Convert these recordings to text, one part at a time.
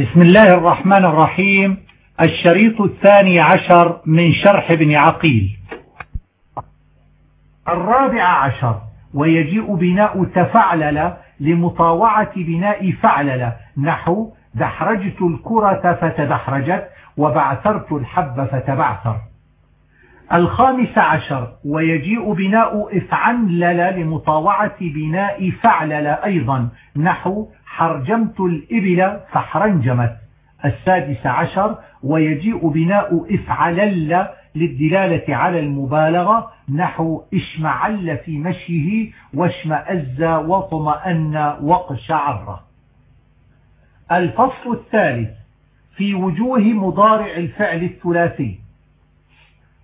بسم الله الرحمن الرحيم. الشريط الثاني عشر من شرح ابن عقيل. الرابع عشر. ويجيء بناء تفعلل لمطاوعة بناء فعلل. نحو دحرجت الكرة فتدحرجت وبعثرت الحب فتبعثر. الخامس عشر ويجيء بناء افعنلل لمطاوعة بناء فعلل أيضا نحو حرجمت الإبل فحرنجمت. السادس عشر ويجيء بناء إفعلل للدلالة على المبالغة نحو اشمعل في مشيه واشمأز وطمأن وقشعر الفصل الثالث في وجوه مضارع الفعل الثلاثي.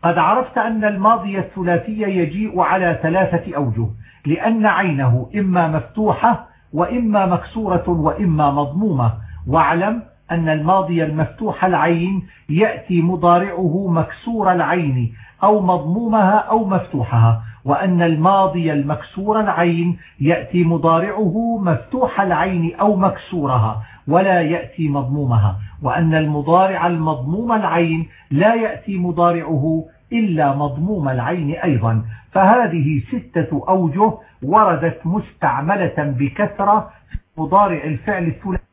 قد عرفت أن الماضي الثلاثي يجيء على ثلاثة أوجه لأن عينه إما مفتوحة وإما مكسورة وإما مضمومة. واعلم أن الماضي المفتوح العين يأتي مضارعه مكسور العين أو مضمومها أو مفتوحها وأن الماضي المكسور العين يأتي مضارعه مفتوح العين أو مكسورها ولا يأتي مضمومها وأن المضارع المضموم العين لا يأتي مضارعه إلا مضموم العين أيضا. فهذه ستة أوجه وردت مستعملة بكثرة في مضارع الفعل الثلاثي.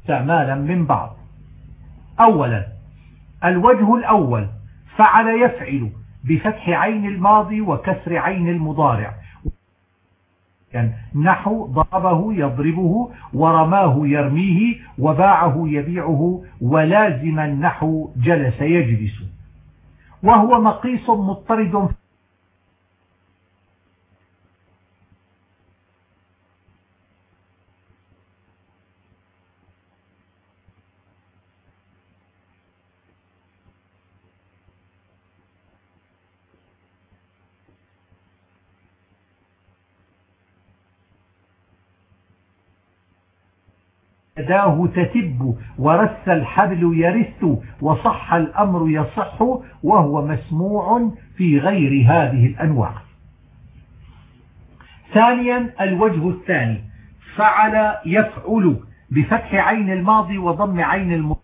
استعمالا من بعض. أولا الوجه الأول فعل يفعل بفتح عين الماضي وكسر عين المضارع. يعني نحو ضربه يضربه ورماه يرميه وباعه يبيعه ولازما نحو جلس يجلس. وهو مقيس مضطرد يداه تتب ورث الحبل يرث وصح الأمر يصح وهو مسموع في غير هذه الأنواع. ثانيا الوجه الثاني فعل يفعل بفتح عين الماضي وضم عين الماضي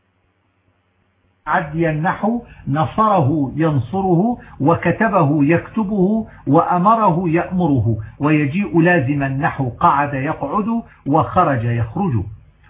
عدي النحو نصره ينصره وكتبه يكتبه وأمره يأمره ويجيء لازما النحو قعد يقعد وخرج يخرج.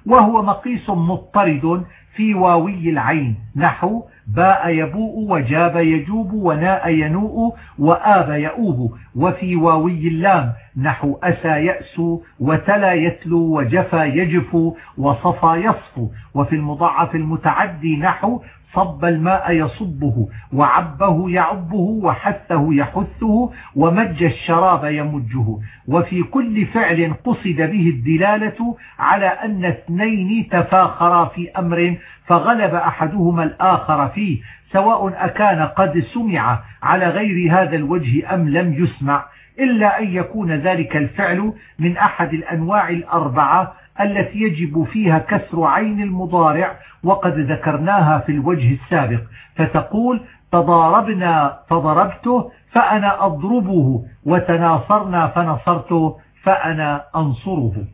وهو مقيس مضطرد في واوي العين. نحو باء يبوء وجاب يجوب وناء ينوء وآب يؤوب. وفي واوي اللام نحو أسى يأس وتلا يتلو وجفى يجف وصفى يصف وفي المضاعف المتعدي نحو صب الماء يصبه وعبه يعبه وحثه يحثه ومج الشراب يمجه. وفي كل فعل قصد به الدلالة على أن اثنين تفاخرا في أمر فغلب أحدهما الآخر فيه سواء أكان قد سمع على غير هذا الوجه أم لم يسمع إلا أن يكون ذلك الفعل من أحد الأنواع الأربعة التي يجب فيها كسر عين المضارع وقد ذكرناها في الوجه السابق فتقول تضاربنا فضربته فأنا أضربه وتناصرنا فنصرته فأنا أنصره.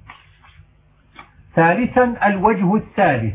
ثالثا الوجه الثالث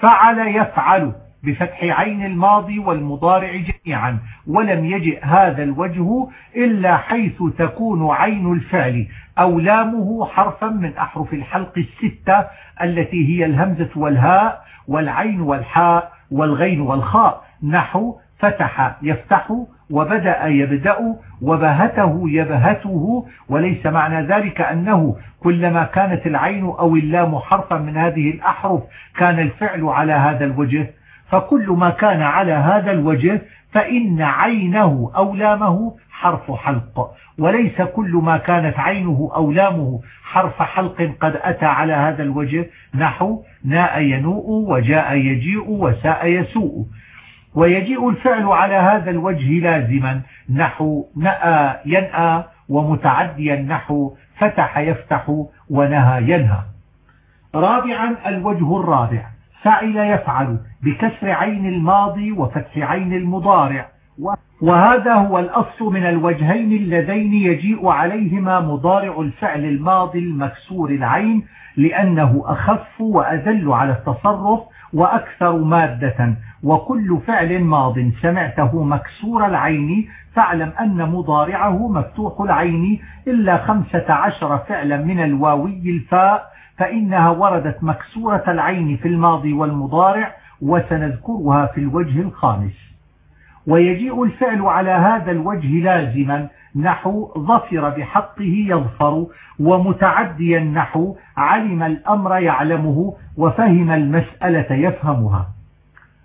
فعل يفعل. بفتح عين الماضي والمضارع جميعا ولم يجئ هذا الوجه إلا حيث تكون عين الفعل أو لامه حرفا من أحرف الحلق الستة التي هي الهمزة والهاء والعين والحاء والغين والخاء. نحو فتح يفتح وبدأ يبدأ وبهته يبهته وليس معنى ذلك أنه كلما كانت العين أو اللام حرفا من هذه الأحرف كان الفعل على هذا الوجه. فكل ما كان على هذا الوجه فإن عينه أو لامه حرف حلق وليس كل ما كانت عينه أو لامه حرف حلق قد أتى على هذا الوجه نحو ناء ينوء وجاء يجيء وساء يسوء. ويجيء الفعل على هذا الوجه لازما نحو نأى ينأى ومتعديا نحو فتح يفتح ونهى ينهى. رابعا الوجه الرابع. فعل يفعل بكسر عين الماضي وفتح عين المضارع. وهذا هو الأصل من الوجهين اللذين يجيء عليهما مضارع الفعل الماضي المكسور العين لأنه أخف وأذل على التصرف وأكثر مادة. وكل فعل ماض سمعته مكسور العين فاعلم أن مضارعه مفتوح العين إلا خمسة عشر فعلا من الواوي الفاء فإنها وردت مكسورة العين في الماضي والمضارع وسنذكرها في الوجه الخامس. ويجيء الفعل على هذا الوجه لازما نحو ظفر بحقه يظفر ومتعديا نحو علم الأمر يعلمه وفهم المسألة يفهمها.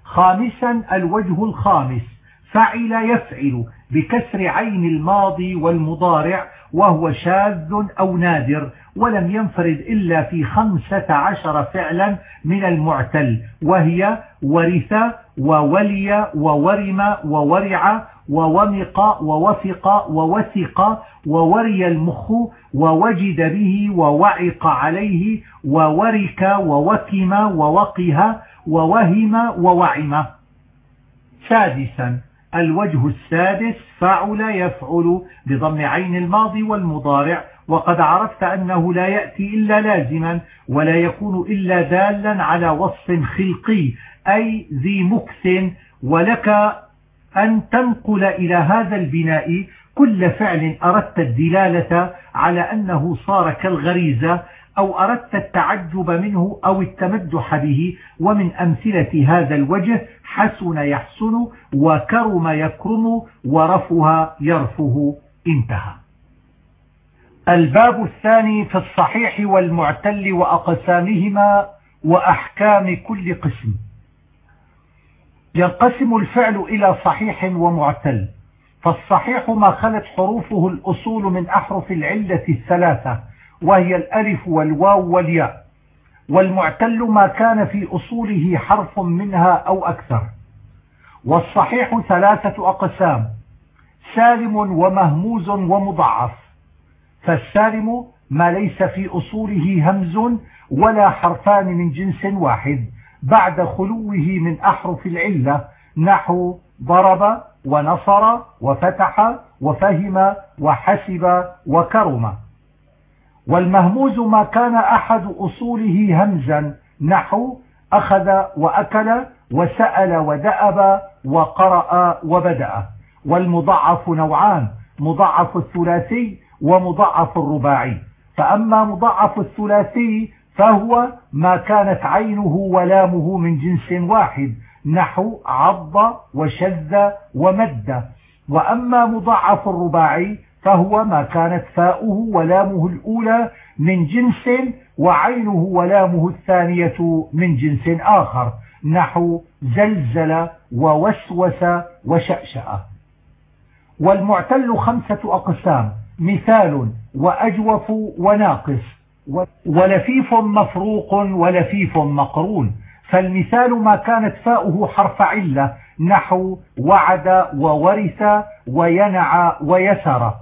خامسا الوجه الخامس فعل يفعل بكسر عين الماضي والمضارع وهو شاذ أو نادر ولم ينفرد إلا في خمسة عشر فعلا من المعتل وهي ورث وولي وورم وورع وومق ووفق ووثق ووري المخ ووجد به ووعق عليه وورك ووكم ووقه ووهم ووعم. سادسا الوجه السادس فعل يفعل بضم عين الماضي والمضارع وقد عرفت أنه لا يأتي إلا لازما ولا يكون إلا دالا على وصف خلقي أي ذي مكث ولك أن تنقل إلى هذا البناء كل فعل أردت الدلالة على أنه صار كالغريزة أو أردت التعجب منه أو التمدح به ومن أمثلة هذا الوجه حسن يحسن وكرم يكرم ورفها يرفه انتهى. الباب الثاني في الصحيح والمعتل وأقسامهما وأحكام كل قسم. ينقسم الفعل إلى صحيح ومعتل فالصحيح ما خلت حروفه الأصول من أحرف العلة الثلاثة وهي الألف والواو والياء. والمعتل ما كان في أصوله حرف منها أو أكثر. والصحيح ثلاثة أقسام سالم ومهموز ومضعف. فالسالم ما ليس في أصوله همز ولا حرفان من جنس واحد بعد خلوه من أحرف العلة نحو ضرب ونصر وفتح وفهم وحسب وكرم. والمهموز ما كان أحد أصوله همزا. نحو أخذ وأكل وسأل ودأب وقرأ وبدأ. والمضعف نوعان مضعف الثلاثي ومضعف الرباعي. فأما مضعف الثلاثي فهو ما كانت عينه ولامه من جنس واحد. نحو عض وشذ ومد. وأما مضعف الرباعي فهو ما كانت فاؤه ولامه الأولى من جنس وعينه ولامه الثانية من جنس آخر نحو زلزل ووسوس وشأشأ. والمعتل خمسة أقسام مثال وأجوف وناقص ولفيف مفروق ولفيف مقرون. فالمثال ما كانت فاؤه حرف علة نحو وعد وورث وينع ويسر.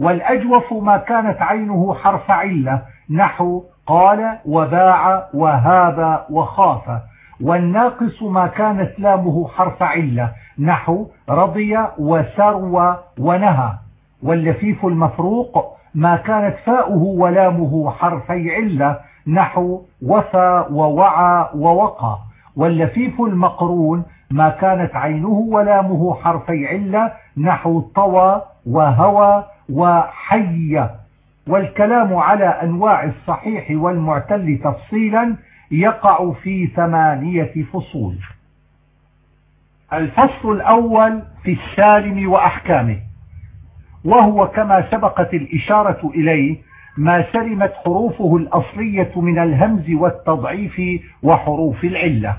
والأجوف ما كانت عينه حرف علة نحو قال وباع وهاب وخاف. والناقص ما كانت لامه حرف علة نحو رضي وسرو ونهى. واللفيف المفروق ما كانت فاؤه ولامه حرفي علة نحو وفى ووعى ووقى. واللفيف المقرون ما كانت عينه ولامه حرفي علة نحو طوى وهوى وحي والكلام على أنواع الصحيح والمعتل تفصيلا يقع في ثمانية فصول. الفصل الأول في السالم وأحكامه وهو كما سبقت الإشارة إليه ما سلمت حروفه الأصلية من الهمز والتضعيف وحروف العلة.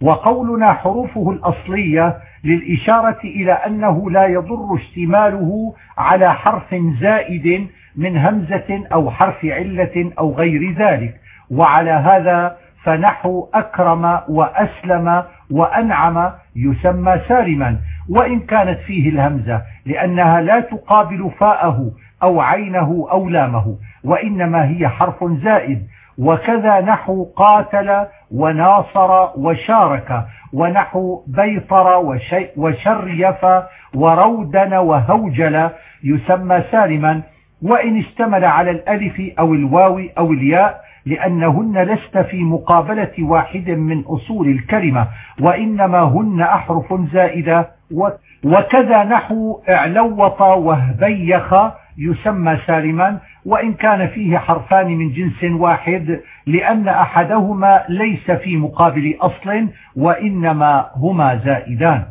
وقولنا حروفه الأصلية للإشارة إلى أنه لا يضر اشتماله على حرف زائد من همزة أو حرف علة أو غير ذلك. وعلى هذا فنحو أكرم وأسلم وأنعم يسمى سالما. وإن كانت فيه الهمزة لأنها لا تقابل فاءه أو عينه أو لامه وإنما هي حرف زائد. وكذا نحو قاتل وناصر وشارك ونحو بيطر وشريف ورودن وهوجل يسمى سالما وإن اشتمل على الألف أو الواو أو الياء لأنهن لست في مقابلة واحد من أصول الكلمة وإنما هن أحرف زائدة وكذا نحو اعلوط وهبيخ يسمى سالما وإن كان فيه حرفان من جنس واحد لأن أحدهما ليس في مقابل أصل وإنما هما زائدان.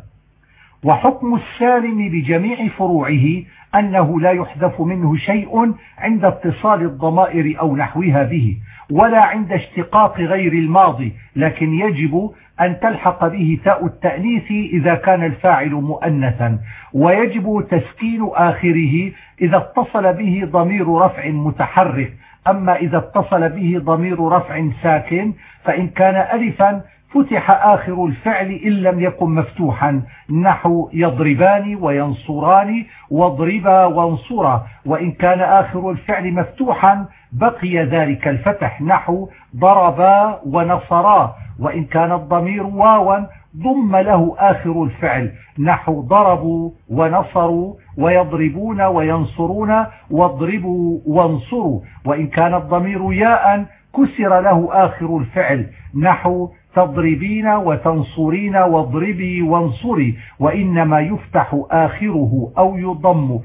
وحكم السالم بجميع فروعه أنه لا يحذف منه شيء عند اتصال الضمائر أو نحوها به ولا عند اشتقاق غير الماضي لكن يجب أن تلحق به تاء التأنيث إذا كان الفاعل مؤنثا ويجب تسكين آخره إذا اتصل به ضمير رفع متحرك. أما إذا اتصل به ضمير رفع ساكن فإن كان ألفا فتح آخر الفعل إن لم يكن مفتوحا. نحو يضربان وينصران واضربا وانصرا. وإن كان آخر الفعل مفتوحا بقي ذلك الفتح. نحو ضربا ونصرا. وإن كان الضمير واوا ضم له آخر الفعل. نحو ضربوا ونصروا. ويضربون وينصرون واضربوا وانصروا. وإن كان الضمير ياء كسر له آخر الفعل. نحو تضربين وتنصرين واضربي وانصري. وإنما يفتح آخره أو يضم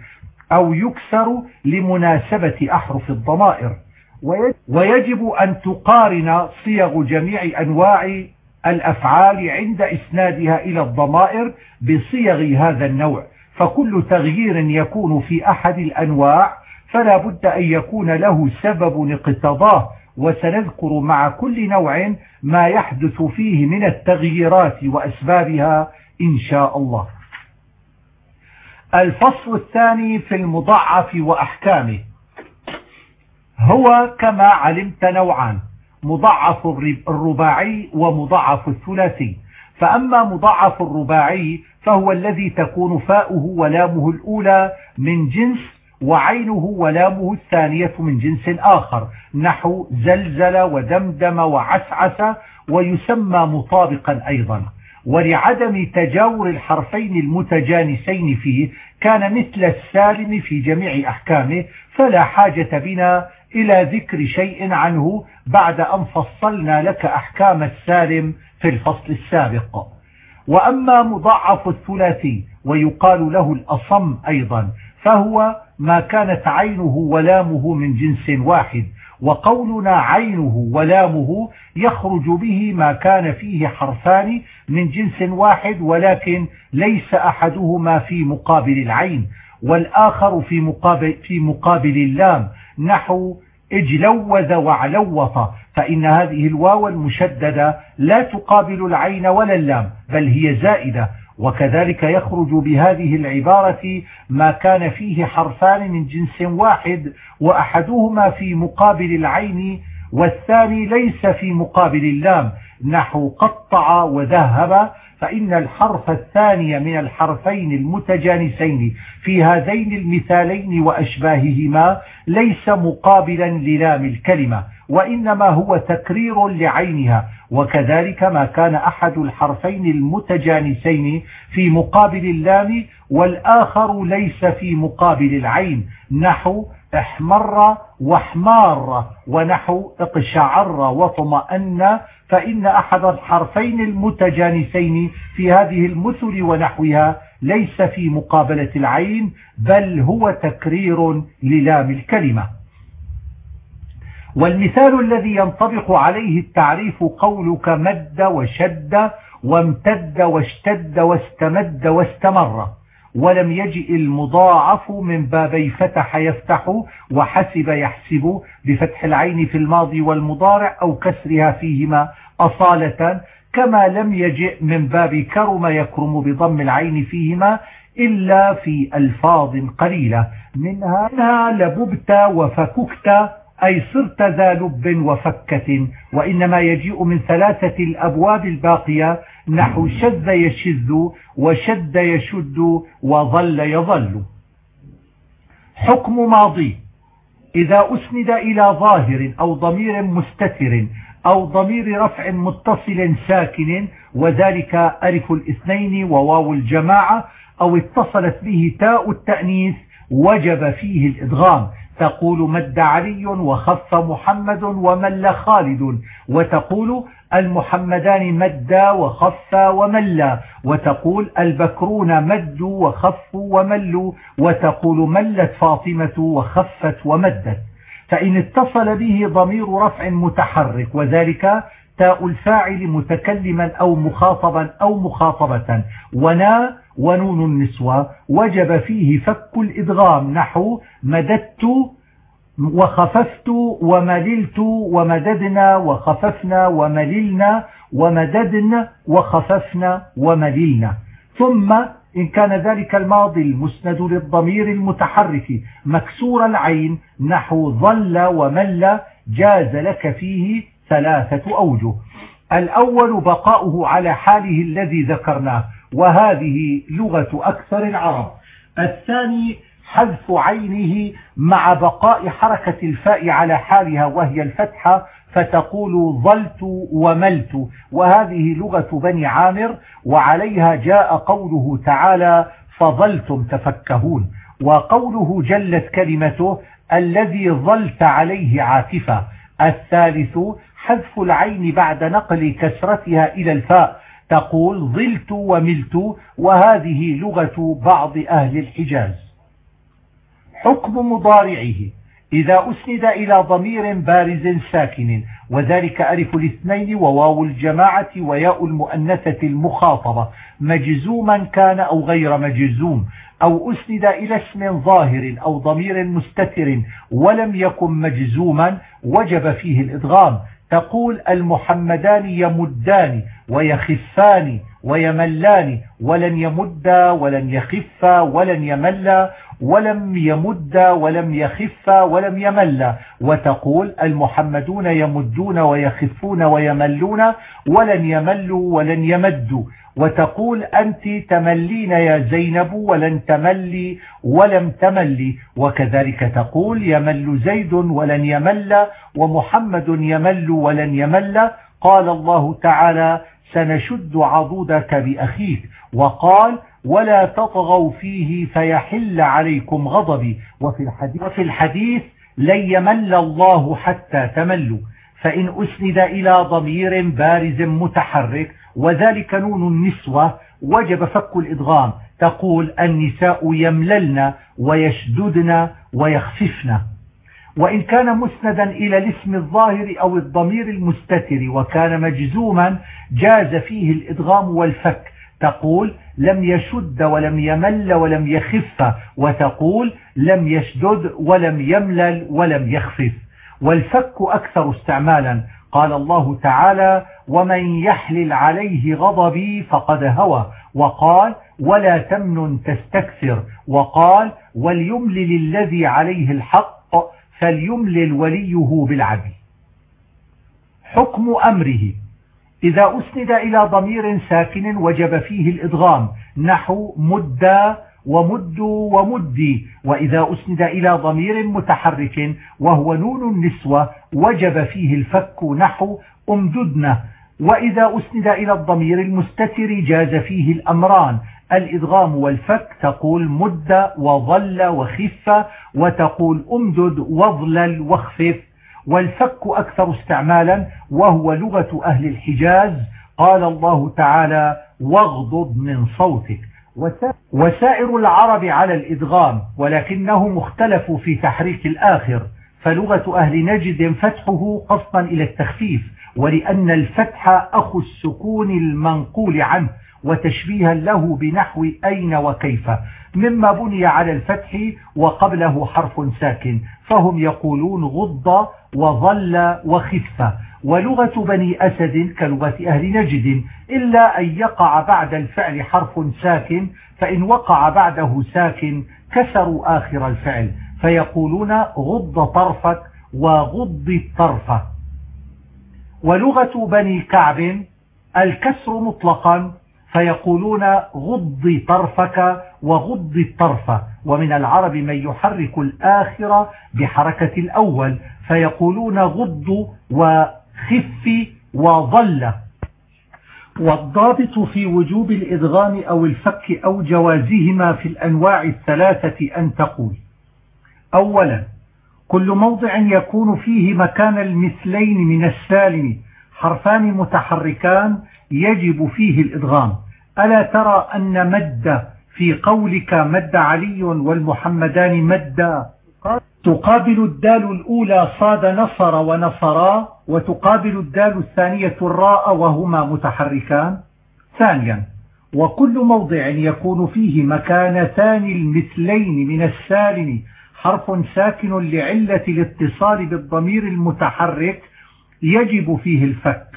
أو يكسر لمناسبة أحرف الضمائر. ويجب أن تقارن صيغ جميع أنواع الأفعال عند إسنادها إلى الضمائر بصيغ هذا النوع. فكل تغيير يكون في أحد الأنواع فلا بد أن يكون له سبب اقتضاه وسنذكر مع كل نوع ما يحدث فيه من التغييرات وأسبابها إن شاء الله. الفصل الثاني في المضعف وأحكامه. هو كما علمت نوعان مضعف الرباعي ومضعف الثلاثي. فأما مضعف الرباعي فهو الذي تكون فاؤه ولامه الأولى من جنس وعينه ولامه الثانية من جنس آخر نحو زلزل ودمدم وعسعس ويسمى مطابقا أيضا. ولعدم تجاور الحرفين المتجانسين فيه كان مثل السالم في جميع أحكامه فلا حاجة بنا إلى ذكر شيء عنه بعد أن فصلنا لك أحكام السالم في الفصل السابق. وأما مضاعف الثلاثي ويقال له الأصم أيضا فهو ما كانت عينه ولامه من جنس واحد وقولنا عينه ولامه يخرج به ما كان فيه حرفان من جنس واحد ولكن ليس أحدهما في مقابل العين والآخر في مقابل, في مقابل اللام نحو اجلوذ وعلوط. فإن هذه الواو المشددة لا تقابل العين ولا اللام بل هي زائدة. وكذلك يخرج بهذه العبارة ما كان فيه حرفان من جنس واحد وأحدهما في مقابل العين والثاني ليس في مقابل اللام. نحو قطع وذهب فإن الحرف الثاني من الحرفين المتجانسين في هذين المثالين وأشباههما ليس مقابلا للام الكلمة وإنما هو تكرير لعينها وكذلك ما كان أحد الحرفين المتجانسين في مقابل اللام والآخر ليس في مقابل العين نحو احمر واحمار ونحو اقشعر وطمأن فإن أحد الحرفين المتجانسين في هذه المثل ونحوها ليس في مقابلة العين بل هو تكرير للام الكلمة. والمثال الذي ينطبق عليه التعريف قولك مد وشد وامتد واشتد واستمد واستمر. ولم يجئ المضاعف من بابي فتح يفتح وحسب يحسب بفتح العين في الماضي والمضارع أو كسرها فيهما أصالة كما لم يجئ من باب كرم يكرم بضم العين فيهما إلا في ألفاظ قليلة. منها, لببت وفككت أي صرت ذا لب وفكة وإنما يجيء من ثلاثة الأبواب الباقية نحو شذ يشذ وشد يشد وظل يظل. حكم ماضي إذا أسند إلى ظاهر أو ضمير مستتر أو ضمير رفع متصل ساكن وذلك ألف الاثنين وواو الجماعة أو اتصلت به تاء التأنيث وجب فيه الإدغام. تقول مد علي وخف محمد ومل خالد وتقول المحمدان مدا وخف وملا وتقول البكرون مدوا وخفوا وملوا وتقول ملت فاطمة وخفت ومدت. فإن اتصل به ضمير رفع متحرك وذلك تاء الفاعل متكلما أو مخاطبا أو مخاطبة ونا ونون النسوة وجب فيه فك الإدغام. نحو مددت وخففت ومللت ومددنا وخففنا ومللنا ومددنا وخففنا ومللنا. ثم إن كان ذلك الماضي المسند للضمير المتحرك مكسور العين. نحو ظل ومل جاز لك فيه ثلاثة أوجه. الأول بقاؤه على حاله الذي ذكرناه. وهذه لغة أكثر العرب. الثاني حذف عينه مع بقاء حركة الفاء على حالها وهي الفتحة فتقول ظلت وملت. وهذه لغة بني عامر وعليها جاء قوله تعالى فظلتم تفكهون. وقوله جلت كلمته الذي ظلت عليه عاكفة الثالث حذف العين بعد نقل كسرتها إلى الفاء تقول ظلت وملت وهذه لغة بعض أهل الحجاز. حكم مضارعه. إذا أسند إلى ضمير بارز ساكن وذلك ألف الاثنين وواو الجماعة وياء المؤنثة المخاطبة. مجزوما كان أو غير مجزوم أو أسند إلى اسم ظاهر أو ضمير مستتر ولم يكن مجزوما وجب فيه الإدغام. تقول المحمدان يمدان ويخفان ويملان ولن يمدا ولن يخفا ولن يملا ولم يمد ولم يخف ولم يمل. وتقول المحمدون يمدون ويخفون ويملون ولن يملوا ولن يمدوا. وتقول أنت تملين يا زينب ولن تملي ولم تملي. وكذلك تقول يمل زيد ولن يمل ومحمد يمل ولن يمل. قال الله تعالى سنشد عضودك بأخيك. وقال ولا تطغوا فيه فيحل عليكم غضبي. وفي الحديث, وفي الحديث لن يمل الله حتى تملوا. فإن أسند إلى ضمير بارز متحرك وذلك نون النسوة وجب فك الإدغام. تقول النساء يمللن ويشددن ويخففن. وإن كان مسندا إلى الاسم الظاهر أو الضمير المستتر وكان مجزوما جاز فيه الإدغام والفك. تقول لم يشد ولم يمل ولم يخف وتقول لم يشدد ولم يملل ولم يخفف والفك أكثر استعمالا. قال الله تعالى ومن يحلل عليه غضبي فقد هوى وقال ولا تمن تستكثر وقال وليملل الذي عليه الحق فليملل وليه بالعدل حكم أمره إذا أسند إلى ضمير ساكن وجب فيه الإدغام نحو مدى ومد ومدي وإذا أسند إلى ضمير متحرك وهو نون النسوة وجب فيه الفك نحو أمددنا وإذا أسند إلى الضمير المستتر جاز فيه الأمران الإدغام والفك تقول مد وظل وخف وتقول أمدد وظلل واخفف. والفك أكثر استعمالا وهو لغة أهل الحجاز. قال الله تعالى واغضض من صوتك. وسائر العرب على الإدغام ولكنهم اختلفوا في تحريك الآخر. فلغة أهل نجد فتحه قصدا إلى التخفيف ولأن الفتح أخو السكون المنقول عنه. وتشبيها له بنحو أين وكيف. مما بني على الفتح وقبله حرف ساكن فهم يقولون غض وظل وخف. ولغة بني أسد كلغة أهل نجد إلا أن يقع بعد الفعل حرف ساكن فإن وقع بعده ساكن كسروا آخر الفعل. فيقولون غض طرفك وغض الطرفة ولغة بني كعب الكسر مطلقا فيقولون غض طرفك وغض الطرف. ومن العرب من يحرك الآخر بحركة الأول. فيقولون غض وخف وظل. والضابط في وجوب الإدغام أو الفك أو جوازهما في الأنواع الثلاثة أن تقول. أولا كل موضع يكون فيه مكان المثلين من السالم. حرفان متحركان يجب فيه الإدغام. ألا ترى أن مد في قولك مد علي والمحمدان مد؟ تقابل الدال الأولى صاد نصر ونصرا وتقابل الدال الثانية الراء وهما متحركان؟ ثانيا وكل موضع يكون فيه مكانتان المثلين من السالم حرف ساكن لعلة الاتصال بالضمير المتحرك يجب فيه الفك.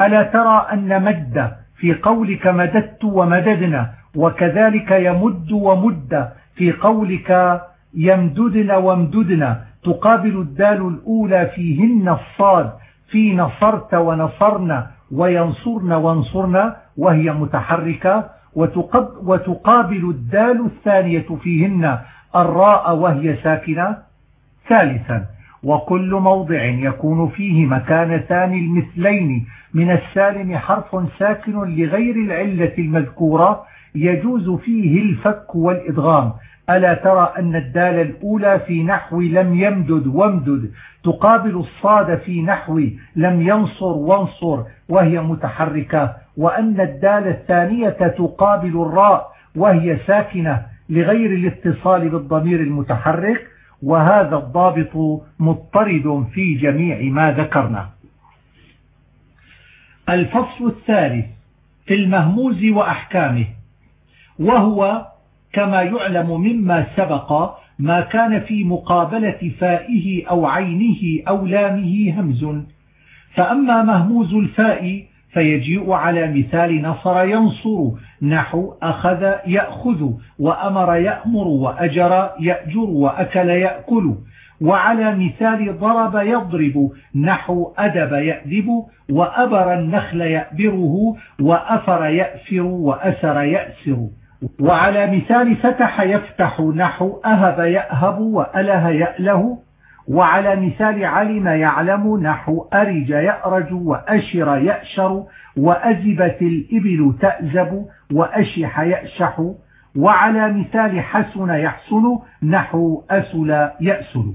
ألا ترى أن مد في قولك مددت ومددنا وكذلك يمد ومد في قولك يمددن وامددنا تقابل الدال الأولى فيهن الصاد في نصرت ونصرنا وينصرن وانصرنا وهي متحركة وتقابل الدال الثانية فيهن الراء وهي ساكنة. ثالثا وكل موضع يكون فيه مكانتان المثلين. من السالم حرف ساكن لغير العلة المذكورة يجوز فيه الفك والإدغام. ألا ترى أن الدال الأولى في نحو لم يمدد وامدد. تقابل الصاد في نحو لم ينصر وانصر وهي متحركة. وأن الدال الثانية تقابل الراء وهي ساكنة لغير الاتصال بالضمير المتحرك. وهذا الضابط مضطرد في جميع ما ذكرنا. الفصل الثالث في المهموز وأحكامه وهو كما يعلم مما سبق ما كان في مقابلة فائه أو عينه أو لامه همز. فأما مهموز الفاء فيجيء على مثال نصر ينصر نحو أخذ يأخذ وأمر يأمر وأجر يأجر وأكل يأكل. وعلى مثال ضرب يضرب نحو أدب يأدب وأبر النخل يأبره وأفر يأفر وأسر يأسر. وعلى مثال فتح يفتح نحو أهب يأهب وأله يأله. وعلى مثال علم يعلم نحو أرج يأرج وأشر يأشر وأزبت الإبل تأزب وأشح يأشح وعلى مثال حسن يحسن نحو أسل يأسل.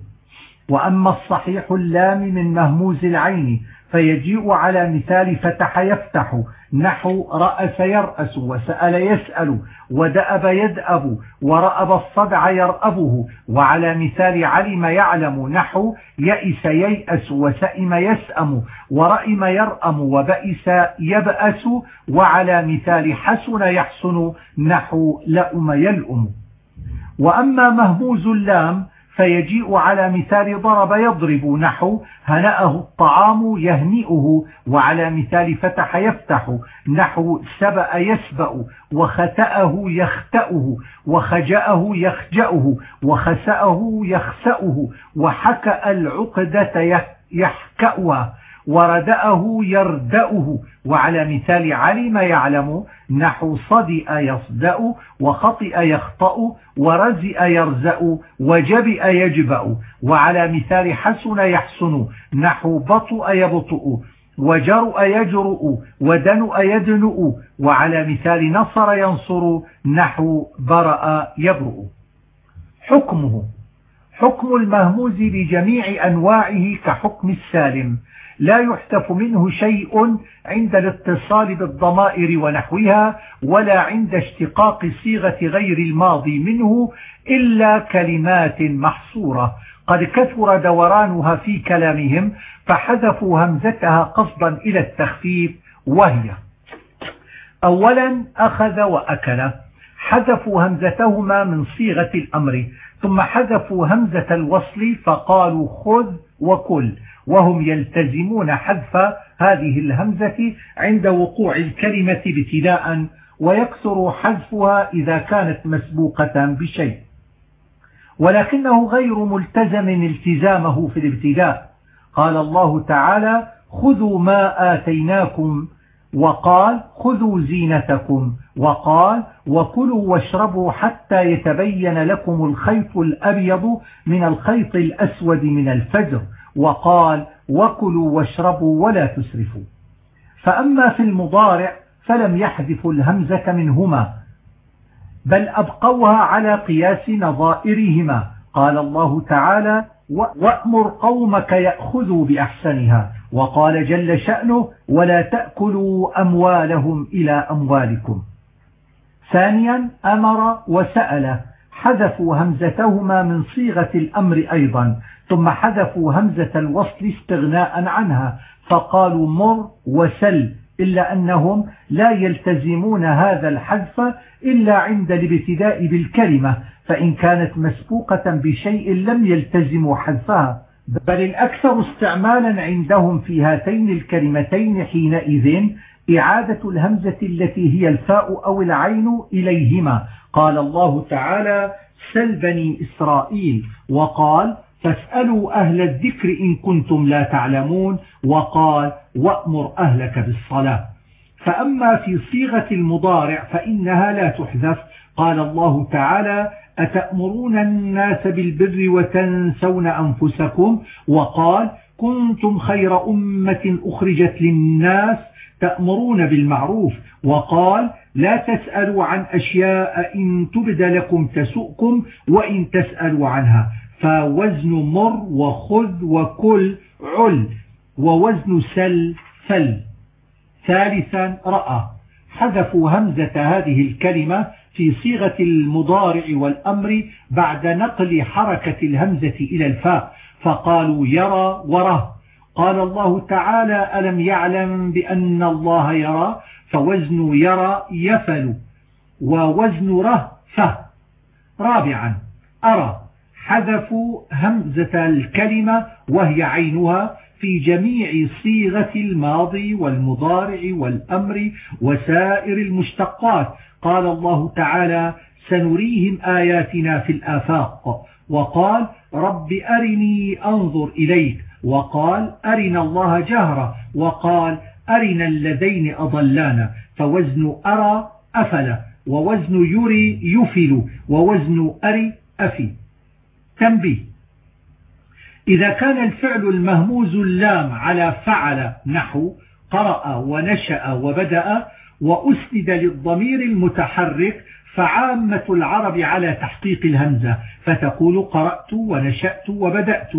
وأما الصحيح اللام من مهموز العين فيجيء على مثال فتح يفتح نحو رأس يرأس وسأل يسأل ودأب يدأب ورأب الصدع يرأبه. وعلى مثال علم يعلم. نحو يئس ييأس وسئم يسأم ورئم يرأم وبئس يبأس. وعلى مثال حسن يحسن نحو لأم يلأم وأما مهموز اللام فيجيء على مثال ضرب يضرب نحو هنأه الطعام يهنئه وعلى مثال فتح يفتح نحو سبأ يسبأ وختأه يختأه وخجأه يخجأه وخسأه يخسأه وحكأ العقدة يحكأها وردأه يردأه. وعلى مثال علم يعلم نحو صدئ يصدأ وخطئ يخطأ ورزئ يرزأ وجبئ يجبأ. وعلى مثال حسن يحسن نحو بطؤ يبطؤ وجرؤ يجرؤ ودنؤ يدنؤ. وعلى مثال نصر ينصر نحو برأ يبرؤ. حكمه حكم المهموز بجميع أنواعه كحكم السالم. لا يحتف منه شيء عند الاتصال بالضمائر ونحوها ولا عند اشتقاق صيغة غير الماضي منه إلا كلمات محصورة. قد كثر دورانها في كلامهم فحذفوا همزتها قصدا إلى التخفيف وهي أولا أخذ وأكل. حذفوا همزتهما من صيغة الأمر ثم حذفوا همزة الوصل فقالوا خذ وكل. وهم يلتزمون حذف هذه الهمزة عند وقوع الكلمة ابتداء ويكثر حذفها إذا كانت مسبوقة بشيء. ولكنه غير ملتزم التزامه في الابتداء. قال الله تعالى خذوا ما آتيناكم وقال خذوا زينتكم وقال وكلوا واشربوا حتى يتبين لكم الخيط الأبيض من الخيط الأسود من الفجر وقال وكلوا واشربوا ولا تسرفوا. فأما في المضارع فلم يحذفوا الهمزة منهما بل أبقوها على قياس نظائرهما. قال الله تعالى وأمر قومك يأخذوا بأحسنها وقال جل شأنه ولا تأكلوا أموالهم إلى أموالكم ثانيا أمر وسأل حذفوا همزتهما من صيغة الأمر أيضا ثم حذفوا همزة الوصل استغناء عنها فقالوا مر وسل إلا أنهم لا يلتزمون هذا الحذف إلا عند الابتداء بالكلمة فإن كانت مسبوقة بشيء لم يلتزموا حذفها. بل الأكثر استعمالا عندهم في هاتين الكلمتين حينئذ إعادة الهمزة التي هي الفاء أو العين إليهما. قال الله تعالى سل بني إسرائيل. وقال فاسألوا أهل الذكر إن كنتم لا تعلمون وقال وأمر أهلك بالصلاة. فأما في صيغة المضارع فإنها لا تحذف. قال الله تعالى أتأمرون الناس بالبر وتنسون أنفسكم؟ وقال كنتم خير أمة أخرجت للناس تأمرون بالمعروف. وقال لا تسألوا عن أشياء إن تبد لكم تسؤكم وإن تسألوا عنها. فوزن مر وخذ وكل عل ووزن سل فل. ثالثا رأى. حذفوا همزة هذه الكلمة في صيغة المضارع والأمر بعد نقل حركة الهمزة إلى الفاء. فقالوا يرى وره قال الله تعالى ألم يعلم بأن الله يرى؟ فوزن يرى يفل. ووزن ره فه رابعا أرى. حذفوا همزة الكلمة وهي عينها في جميع صيغة الماضي والمضارع والأمر وسائر المشتقات. قال الله تعالى سنريهم آياتنا في الآفاق. وقال رب أرني أنظر إليك. وقال أرنا الله جهرة. وقال أرنا الذين أضلانا. فوزن أرى أفل ووزن يري يفل ووزن أري أفي. تنبيه إذا كان الفعل المهموز اللام على فعل نحو قرأ ونشأ وبدأ وأسند للضمير المتحرك فعامة العرب على تحقيق الهمزة فتقول قرأت ونشأت وبدأت.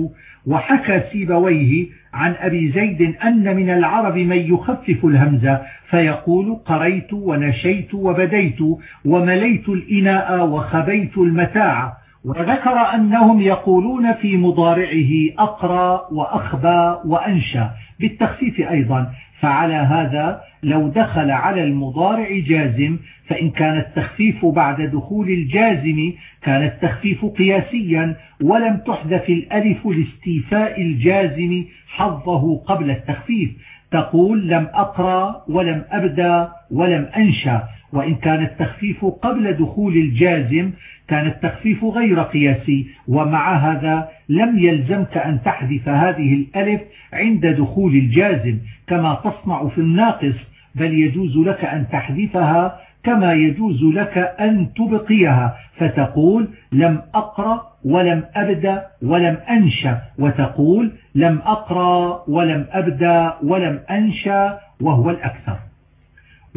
وحكى سيبويه عن أبي زيد أن من العرب من يخفف الهمزة فيقول قريت ونشيت وبديت ومليت الإناء وخبيت المتاع. وذكر أنهم يقولون في مضارعه أقرى وأخبى وأنشى بالتخفيف أيضا. فعلى هذا لو دخل على المضارع جازم فإن كان التخفيف بعد دخول الجازم كان التخفيف قياسيا ولم تحذف الألف لاستيفاء الجازم حظه قبل التخفيف. تقول لم أقرأ ولم أبدأ ولم أنشأ. وإن كان التخفيف قبل دخول الجازم كان التخفيف غير قياسي ومع هذا لم يلزمك أن تحذف هذه الألف عند دخول الجازم كما تصنع في الناقص بل يجوز لك أن تحذفها كما يجوز لك أن تبقيها فتقول لم أقرأ ولم أبدأ ولم أنشأ وتقول لم أقرأ ولم أبدأ ولم أنشأ وهو الأكثر.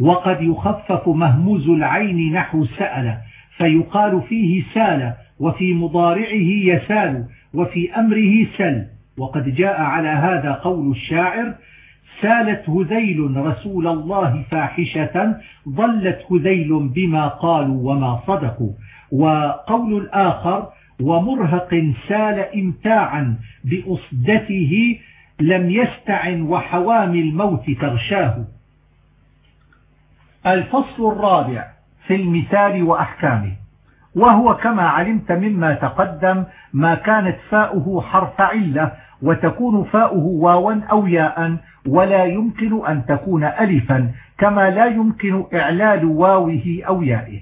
وقد يخفف مهموز العين نحو سأل فيقال فيه سال وفي مضارعه يسال وفي أمره سل. وقد جاء على هذا قول الشاعر سالت هذيل رسول الله فاحشة ضلت هذيل بما قالوا وما صدقوا. وقول الآخر ومرهق سال إمتاعا بأصدته لم يستعن وحوام الموت تغشاه. الفصل الرابع في المثال وأحكامه وهو كما علمت مما تقدم ما كانت فاؤه حرف علة وتكون فاؤه واوا أو ياء ولا يمكن أن تكون ألفا كما لا يمكن إعلال واوه أو يائه.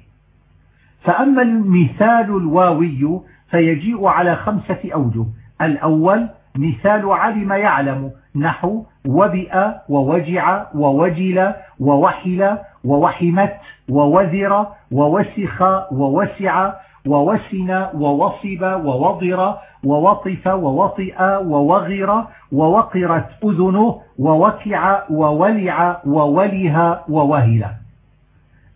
فأما المثال الواوي فيجيء على خمسة أوجه. الأول مثال علم يعلم نحو وبئ ووجع ووجل ووحل ووحمت ووذر ووسخ ووسع ووسن ووصب ووضر ووطف ووطئ ووغر ووقرت أذنه ووكع وولع ووله ووهل.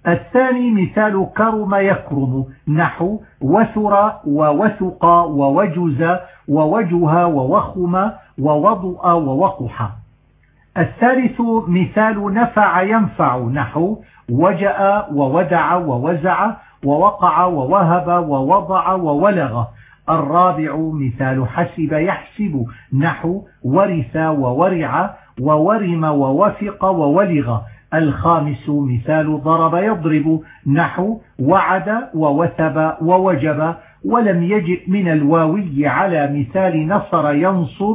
الثاني مثال كرم يكرم نحو وثر ووثق ووجز ووجه ووخم ووضؤ ووقح. الثالث مثال نفع ينفع نحو وجأ وودع ووزع ووقع ووهب ووضع وولغ. الرابع مثال حسب يحسب نحو ورث وورع وورم ووفق وولغ. الخامس مثال ضرب يضرب نحو وعد ووثب ووجب. ولم يجئ من الواوي على مثال نصر ينصر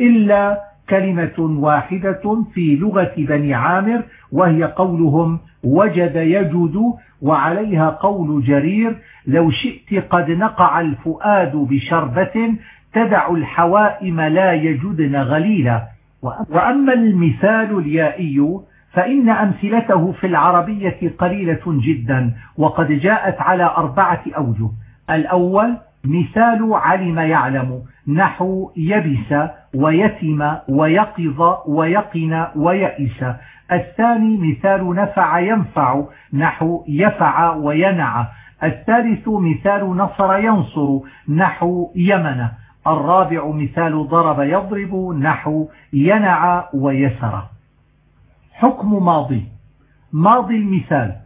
إلا كلمة واحدة في لغة بني عامر وهي قولهم وجد يجد وعليها قول جرير لو شئت قد نقع الفؤاد بشربة تدع الحوائم لا يجدن غليلا. وأما المثال اليائي فإن أمثلته في العربية قليلة جدا وقد جاءت على أربعة أوجه. الأول مثال علم يعلم نحو يبس ويتم ويقظ ويقن ويئس. الثاني مثال نفع ينفع نحو يفع وينع. الثالث مثال نصر ينصر نحو يمن. الرابع مثال ضرب يضرب نحو ينع ويسر. حكم ماضي. ماضي المثال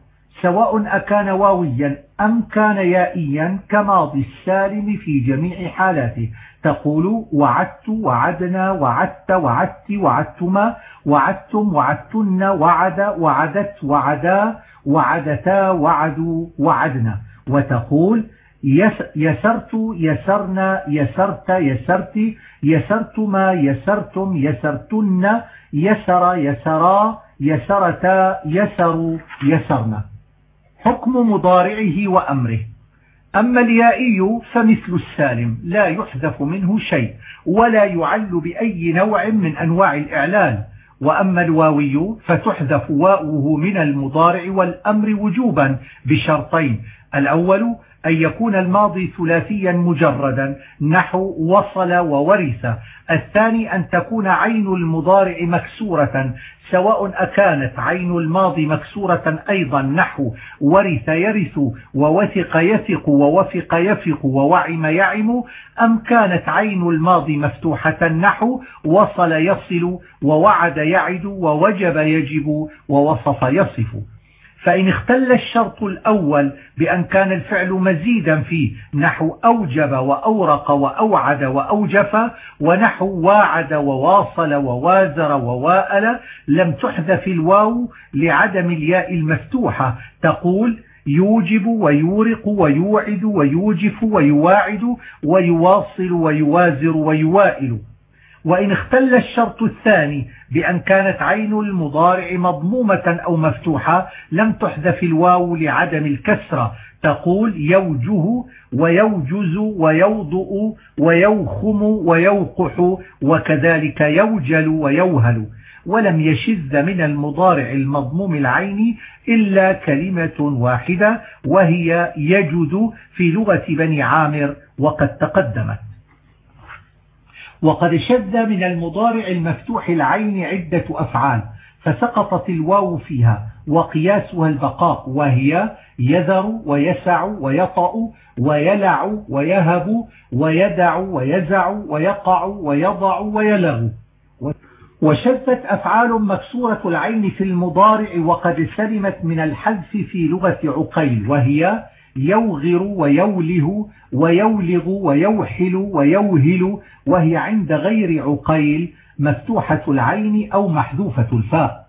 سواء أكان واويا أم كان يائيا كماضي السالم في جميع حالاته. تقول وعدت وعدنا وعدت وعدت وعدتما وعدتم وعدتن وعد وعدت وعدا وعدتا وعدوا وعدنا. وتقول يسرت يسرنا يسرت يسرت يسرتما يسرتم يسرتن يسر يسرا يسرتا يسروا يسرنا. حكم مضارعه وأمره. أما اليائي فمثل السالم لا يحذف منه شيء ولا يعل بأي نوع من أنواع الإعلان. وأما الواوي فتحذف واؤه من المضارع والأمر وجوبا بشرطين. الأول أن يكون الماضي ثلاثيا مجردا نحو وصل وورث. الثاني أن تكون عين المضارع مكسورة سواء أكانت عين الماضي مكسورة أيضا نحو ورث يرث ووثق يثق ووفق يفق ووعم يعم. أم كانت عين الماضي مفتوحة نحو وصل يصل ووعد يعد ووجب يجب ووصف يصف. فإن اختل الشرط الأول بأن كان الفعل مزيدا فيه نحو أوجب وأورق وأوعد وأوجف ونحو واعد وواصل ووازر وواءل لم تحذف الواو لعدم الياء المفتوحة. تقول يوجب ويورق ويوعد ويوجف ويواعد ويواصل ويوازر ويوائل. وإن اختل الشرط الثاني بأن كانت عين المضارع مضمومة أو مفتوحة لم تحذف الواو لعدم الكسرة تقول يوجه ويوجز ويوضؤ ويوخم ويوقح وكذلك يوجل ويوهل. ولم يشذ من المضارع المضموم العين إلا كلمة واحدة وهي يجد في لغة بني عامر وقد تقدمت. وقد شذ من المضارع المفتوح العين عدة أفعال فسقطت الواو فيها وقياسها البقاء وهي يذر ويسع ويطأ ويلع ويهب ويدع ويزع ويقع ويضع ويلغ. وشذت أفعال مكسورة العين في المضارع وقد سلمت من الحذف في لغة عقيل وهي يوغر ويوله ويولغ ويوحل ويوهل وهي عند غير عقيل مفتوحة العين أو محذوفة الفاء.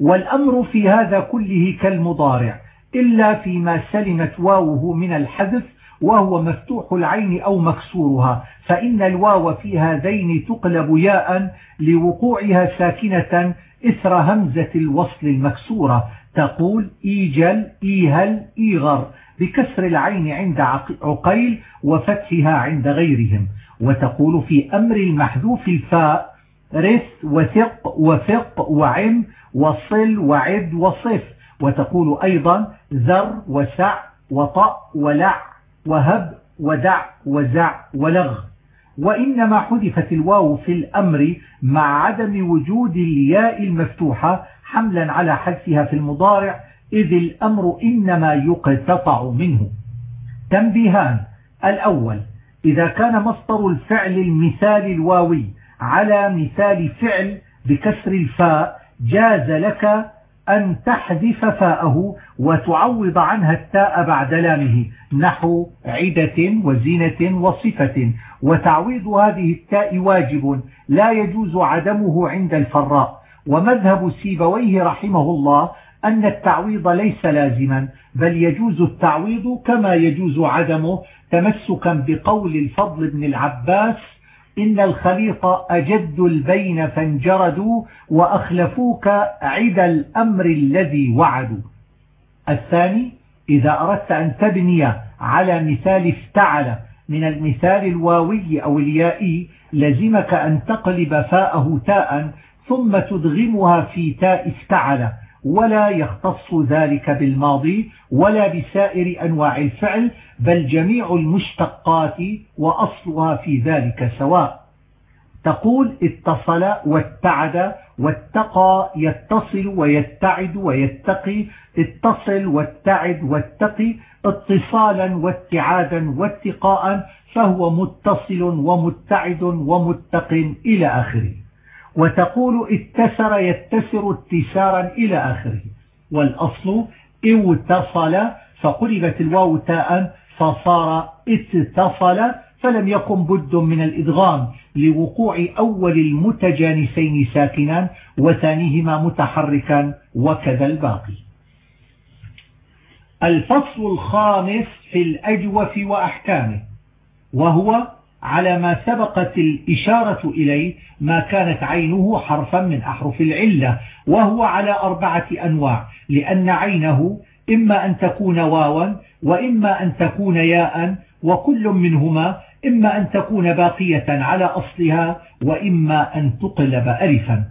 والأمر في هذا كله كالمضارع إلا فيما سلمت واوه من الحذف وهو مفتوح العين أو مكسورها فإن الواو في هذين تقلب ياء لوقوعها ساكنة إثر همزة الوصل المكسورة تقول إيجل إيهل إيغر. بكسر العين عند عقيل وفتحها عند غيرهم. وتقول في أمر المحذوف الفاء رث وثق وفق وعم وصل وعد وصف. وتقول أيضا ذر وسع وطأ ولع وهب ودع وزع ولغ. وإنما حذفت الواو في الأمر مع عدم وجود الياء المفتوحة حملا على حذفها في المضارع إذ الأمر إنما يقتطع منه. تنبيهان. الأول إذا كان مصدر الفعل المثال الواوي على مثال فعل بكسر الفاء جاز لك أن تحذف فاءه وتعوض عنها التاء بعد لامه نحو عدة وزينة وصفة. وتعويض هذه التاء واجب لا يجوز عدمه عند الفراء. ومذهب سيبويه رحمه الله أن التعويض ليس لازما بل يجوز التعويض كما يجوز عدمه تمسكا بقول الفضل بن العباس إن الخليط أجد البين فانجردوا وأخلفوك عد الأمر الذي وعدوا. الثاني إذا أردت أن تبني على مثال افتعل من المثال الواوي أو اليائي لزمك أن تقلب فاءه تاء ثم تدغمها في تاء افتعل. ولا يختص ذلك بالماضي ولا بسائر أنواع الفعل بل جميع المشتقات وأصلها في ذلك سواء. تقول اتصل واتعد واتقى يتصل ويتعد ويتقي اتصل واتعد واتقي اتصالا واتعادا واتقاء فهو متصل ومتعد ومتق إلى آخره. وتقول اتسر يتسر اتسارا إلى آخره. والأصل اتصل فقلبت الواو تاء فصار اتصل فلم يكن بد من الإدغام لوقوع أول المتجانسين ساكنا وثانيهما متحركا وكذا الباقي. الفصل الخامس في الأجوف وأحكامه وهو على ما سبقت الإشارة إليه ما كانت عينه حرفا من أحرف العلة وهو على أربعة أنواع لأن عينه إما أن تكون واوا وإما أن تكون ياء وكل منهما إما أن تكون باقية على أصلها وإما أن تقلب ألفا.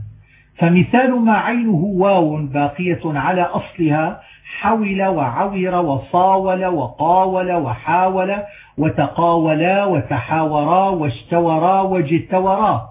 فمثال ما عينه واو باقية على أصلها حول وعور وصاول وقاول وحاول وتقاولا وتحاورا واشتورا واجتورا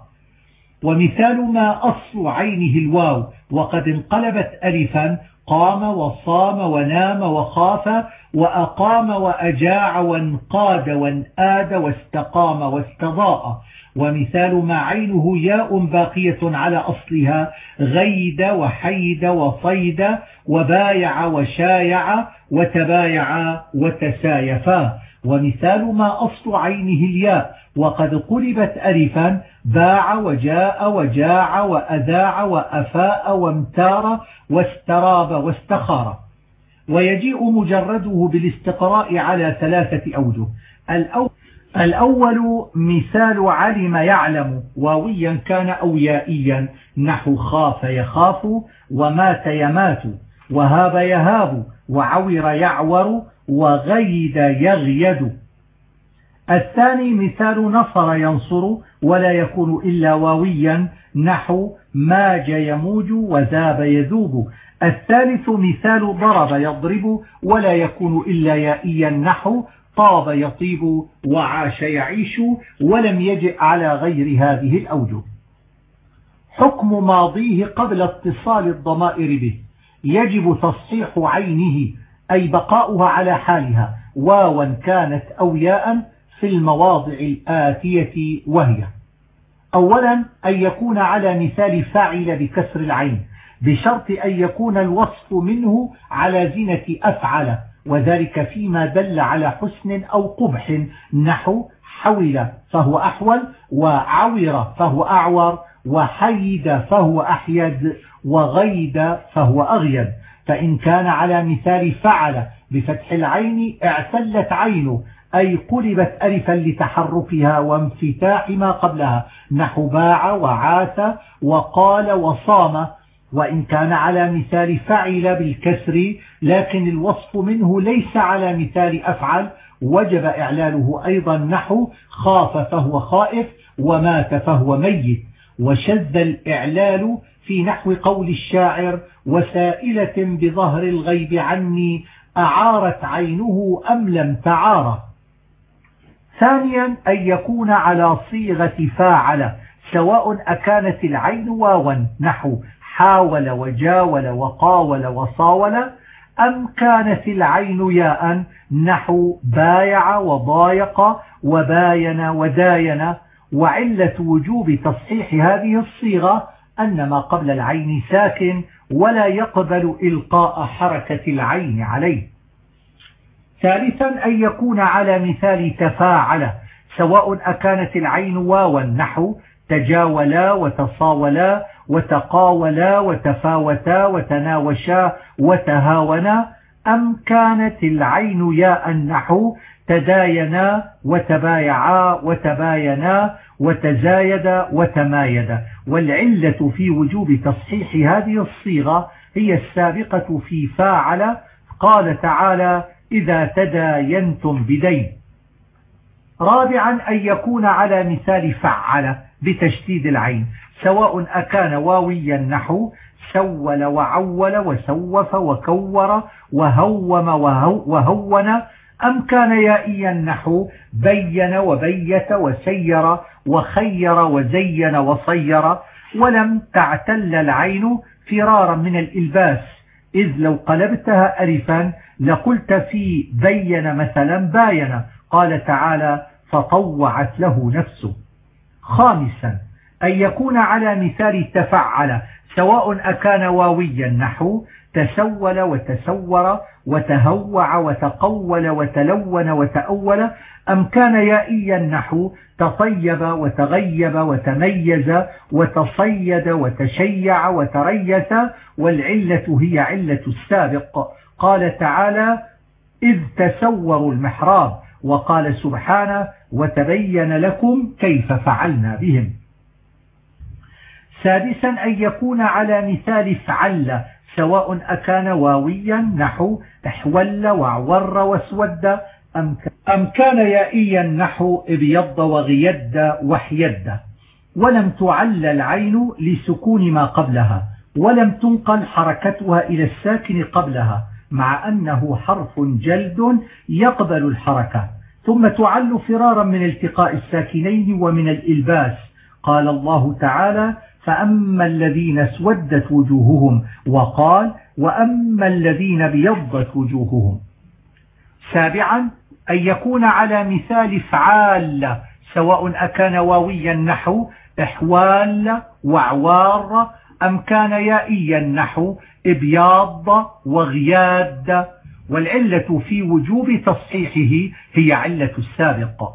ومثال ما أصل عينه الواو. وقد انقلبت ألفا قام وصام ونام وخاف وأقام وأجاع وانقاد وانآد واستقام واستضاء. ومثال ما عينه ياء باقية على أصلها غيد وحيد وصيد وبايع وشايع وتبايع وتسايفا. ومثال ما أصل عينه الياء وقد قلبت ألفا باع وجاء وجاع وأذاع وأفاء وامتار واستراب واستخار. ويجيء مجرده بالاستقراء على ثلاثة أوجه. الأول مثال علم يعلم واويا كان أو يائيا نحو خاف يخاف ومات يمات وهاب يهاب وعور يعور وغيد يغيد. الثاني مثال نصر ينصر ولا يكون إلا واويا نحو ماج يموج وذاب يذوب. الثالث مثال ضرب يضرب ولا يكون إلا يائيا نحو طاب يطيب وعاش يعيش ولم يجئ على غير هذه الأوجه. حكم ماضيه قبل اتصال الضمائر به. يجب تصحيح عينه أي بقاؤها على حالها. واوا كانت أو ياء في المواضع الآتية وهي. أولا أن يكون على مثال فاعل بكسر العين بشرط أن يكون الوصف منه على زينة أفعل وذلك فيما دل على حسن أو قبح نحو حول فهو أحول وعور فهو أعور وحيد فهو أحيد وغيد فهو أغيد. فإن كان على مثال فعل بفتح العين اعتلت عينه أي قلبت ألفا لتحركها وانفتاح ما قبلها نحو باع وعاث وقال وصام. وإن كان على مثال فعل بالكسر لكن الوصف منه ليس على مثال أفعل وجب إعلاله أيضا نحو خاف فهو خائف ومات فهو ميت. وشذ الإعلال في نحو قول الشاعر وسائلة بظهر الغيب عني أعارت عينه أم لم تعار ثانيا أن يكون على صيغة فاعل سواء أكانت العين واوا نحو حاول وجاول وقاول وصاول أم كانت العين ياء نحو بايع وضايق وباين وداين. وعلة وجوب تصحيح هذه الصيغة أن ما قبل العين ساكن ولا يقبل إلقاء حركة العين عليه. ثالثا أن يكون على مثال تفاعل سواء أكانت العين واوا نحو تجاولا وتصاولا وتقاولا وتفاوتا وتناوشا وتهاونا أم كانت العين ياء النحو تداينا وتبايعا وتباينا وتزايد وتمايد. والعلة في وجوب تصحيح هذه الصيغة هي السابقة في فاعل قال تعالى إذا تداينتم بدين رابعا أن يكون على مثال فعل بتشديد العين سواء أكان واويا نحو سول وعول وسوف وكور وهوم وهون أم كان يائيا نحو بين وبيت وسير وخير وزين وصير ولم تعتل العين فرارا من الإلباس؟ إذ لو قلبتها ألفا لقلت في بين مثلا باين. قال تعالى فطوعت له نفسه. خامسا أن يكون على مثال تفعل سواء أكان واويا نحو تسول وتسور وتهوع وتقول وتلون وتأول أم كان يائيا نحو تطيب وتغيب وتميز وتصيد وتشيع وتريث والعلة هي علة السابق. قال تعالى إذ تسوروا المحراب وقال سبحانه وتبين لكم كيف فعلنا بهم. سادسا أن يكون على مثال فعل سواء أكان واويا نحو احول واعور واسود أم كان يائيا نحو ابيض وغيد وحيد. ولم تعل العين لسكون ما قبلها ولم تنقل حركتها إلى الساكن قبلها مع أنه حرف جلد يقبل الحركة. ثم تعل فرارا من التقاء الساكنين ومن الإلباس. قال الله تعالى فأما الذين اسودت وجوههم وقال وأما الذين بيضت وجوههم. سابعا أن يكون على مثال فعال سواء أكان واويا نحو إحوال وعوار أم كان يائيا نحو إبياض وغياد. والعلة في وجوب تصحيحه هي علة السابق.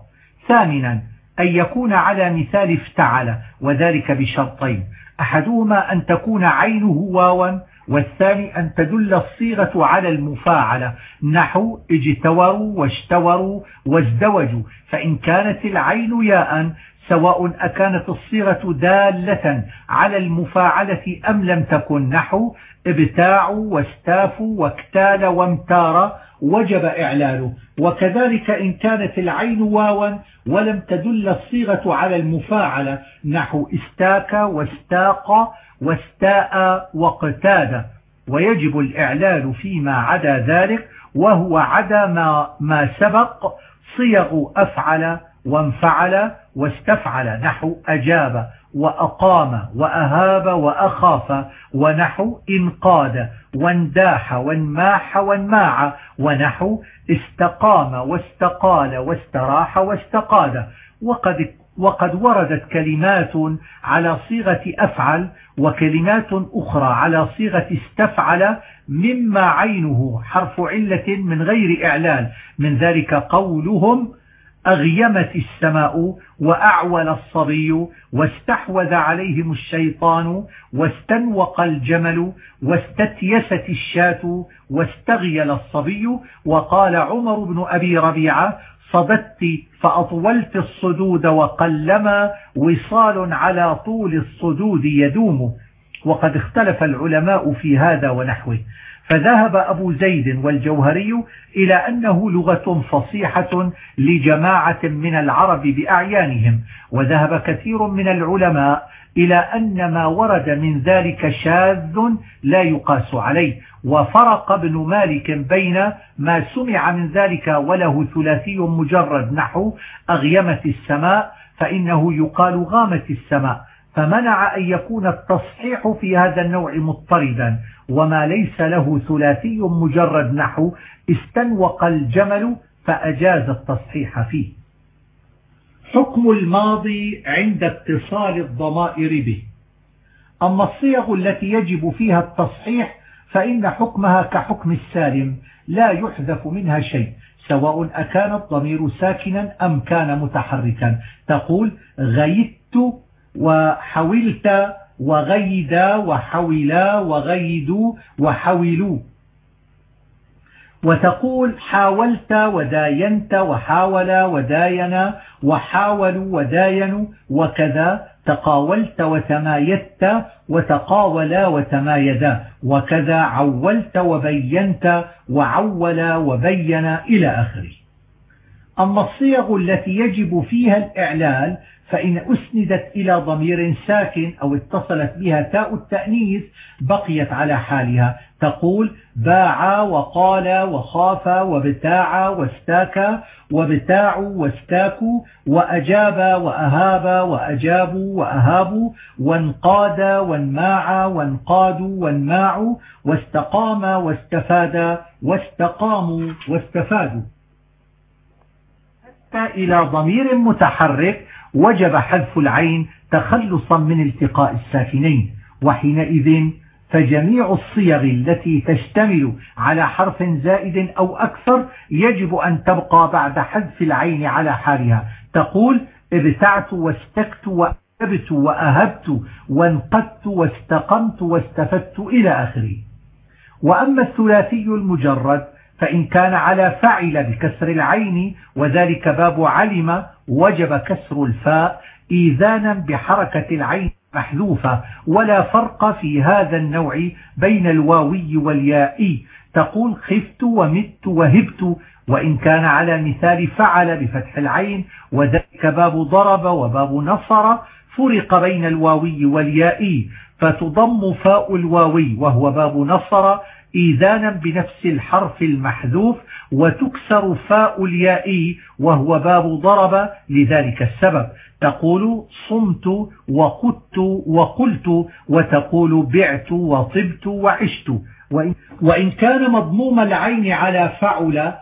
ثامنا أن يكون على مثال افتعل وذلك بشرطين. أحدهما أن تكون عينه واوا والثاني أن تدل الصيغة على المفاعلة. نحو اجتوروا واشتوروا وازدوجوا فإن كانت العين ياء سواء أكانت الصيغة دالة على المفاعلة أم لم تكن نحو ابتاعوا واستافوا واكتال وامتار وجب إعلاله. وكذلك إن كانت العين واوا ولم تدل الصيغة على المفاعلة نحو استاك واستاق واستاء واقتاد. ويجب الإعلال فيما عدا ذلك وهو عدا ما, ما سبق صيغ أفعل وانفعل واستفعل نحو أجاب وأقام وأهاب وأخاف ونحو إنقاد وانداح وانماح وانماع ونحو استقام واستقال واستراح واستقاد. وقد وقد وردت كلمات على صيغة أفعل وكلمات أخرى على صيغة استفعل مما عينه حرف علة من غير إعلال من ذلك قولهم أغيمت السماء وأعول الصبي واستحوذ عليهم الشيطان واستنوق الجمل واستتيست الشاة واستغيل الصبي. وقال عمر بن أبي ربيعة صددت فأطولت الصدود وقلما وصال على طول الصدود يدوم. وقد اختلف العلماء في هذا ونحوه. فذهب أبو زيد والجوهري إلى أنه لغة فصيحة لجماعة من العرب بأعيانهم. وذهب كثير من العلماء إلى أن ما ورد من ذلك شاذ لا يقاس عليه. وفرق ابن مالك بين ما سمع من ذلك وله ثلاثي مجرد نحو أغيمت السماء فإنه يقال غامت السماء فمنع أن يكون التصحيح في هذا النوع مضطردا وما ليس له ثلاثي مجرد نحو استنوق الجمل فأجاز التصحيح فيه. حكم الماضي عند اتصال الضمائر به. أما الصيغ التي يجب فيها التصحيح فإن حكمها كحكم السالم لا يحذف منها شيء سواء أكان الضمير ساكنا أم كان متحركا. تقول غيدت وحولت وغيدا وحولا وغيدوا وحولوا وتقول حاولت وداينت وحاول وداينا وحاولوا وداينوا وكذا. تقاولت وتمايدت وتقاولا وتمايدا وكذا عولت وبينت وعول وبين إلى آخره. أما الصيغ التي يجب فيها الإعلال فإن أسندت إلى ضمير ساكن أو اتصلت بها تاء التأنيث بقيت على حالها. تقول باع وقال وخاف وبتاع واستاك وبتاع واستاكوا وأجاب وأهاب وأجابوا وأهابوا وانقاد وانماع وانقادوا وانماعوا واستقام واستفاد واستقاموا واستفادوا. حتى إلى ضمير متحرك وجب حذف العين تخلصا من التقاء الساكنين. وحينئذ فجميع الصيغ التي تشتمل على حرف زائد أو أكثر يجب أن تبقى بعد حذف العين على حالها. تقول ابتعت واستكت وأبت وأهبت وانقدت واستقمت واستفدت إلى آخره. وأما الثلاثي المجرد فإن كان على فعل بكسر العين وذلك باب علم وجب كسر الفاء إيذانا بحركة العين محذوفة ولا فرق في هذا النوع بين الواوي والياء. تقول خفت ومت وهبت وإن كان على مثال فعل بفتح العين وذلك باب ضرب وباب نصر فرق بين الواوي والياء. فتضم فاء الواوي وهو باب نصر إيذانا بنفس الحرف المحذوف وتكسر فاء الياء وهو باب ضرب لذلك السبب. تقول صمت وقدت وقلت وتقول بعت وطبت وعشت. وإن كان مضموم العين على فعل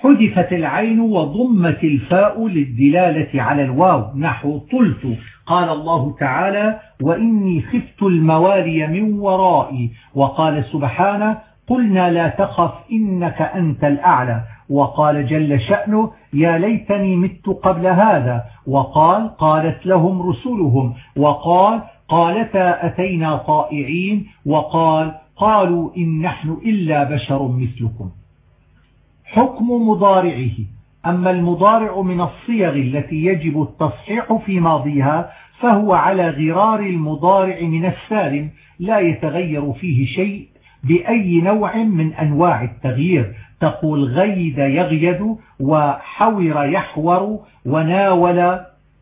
حذفت العين وضمت الفاء للدلالة على الواو. نحو طلت. قال الله تعالى وإني خفت الموالي من ورائي وقال سبحانه قلنا لا تخف إنك أنت الأعلى. وقال جل شأنه يا ليتني مت قبل هذا. وقال قالت لهم رسلهم. وقال قالتا أتينا طائعين. وقال قالوا إن نحن إلا بشر مثلكم. حكم مضارعه. أما المضارع من الصيغ التي يجب التصحيح في ماضيها فهو على غرار المضارع من السالم لا يتغير فيه شيء بأي نوع من أنواع التغيير. تقول غيد يغيد وحور يحور وناول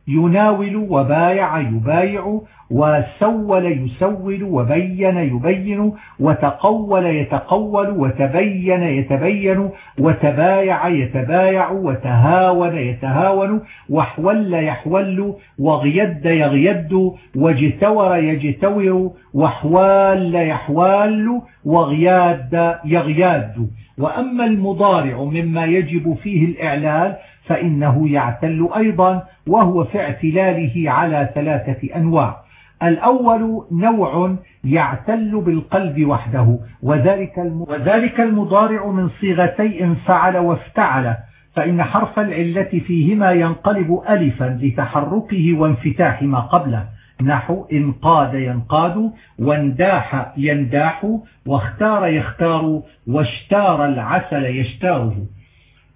يناول وبايع يبايع وسول يسول وبين يبين وتقول يتقول وتبين يتبين وتبايع يتبايع وتهاون يتهاون وحول يحول وغيد يغيد واجتور يجتور وحوال يحوال وغياد يغياد. وأما المضارع مما يجب فيه الإعلال فإنه يعتل أيضا وهو في اعتلاله على ثلاثة أنواع. الأول نوع يعتل بالقلب وحده وذلك وذلك المضارع من صيغتي انفعل وافتعل فإن حرف العلة فيهما ينقلب ألفا لتحركه وانفتاح ما قبله. نحو انقاد ينقاد وانداح ينداح واختار يختار واشتار العسل يشتاره.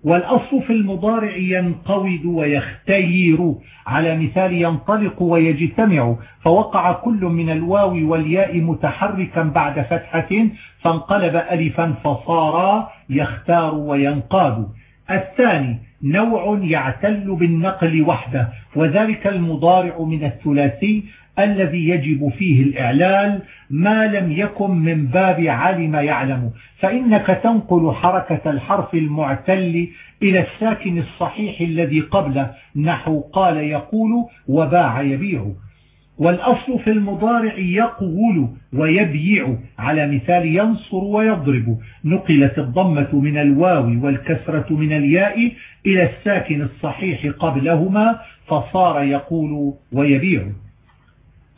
والأصل في المضارع ينقود ويختير. على مثال ينطلق ويجتمع فوقع كل من الواو والياء متحركا بعد فتحة فانقلب ألفا فصار يختار وينقاد. الثاني نوع يعتل بالنقل وحده وذلك المضارع من الثلاثي الذي يجب فيه الإعلال ما لم يكن من باب علم يعلم. فإنك تنقل حركة الحرف المعتل إلى الساكن الصحيح الذي قبله. نحو قال يقول وباع يبيع. والأصل في المضارع يقول ويبيع. على مثال ينصر ويضرب. نقلت الضمة من الواو والكسرة من الياء إلى الساكن الصحيح قبلهما فصار يقول ويبيع.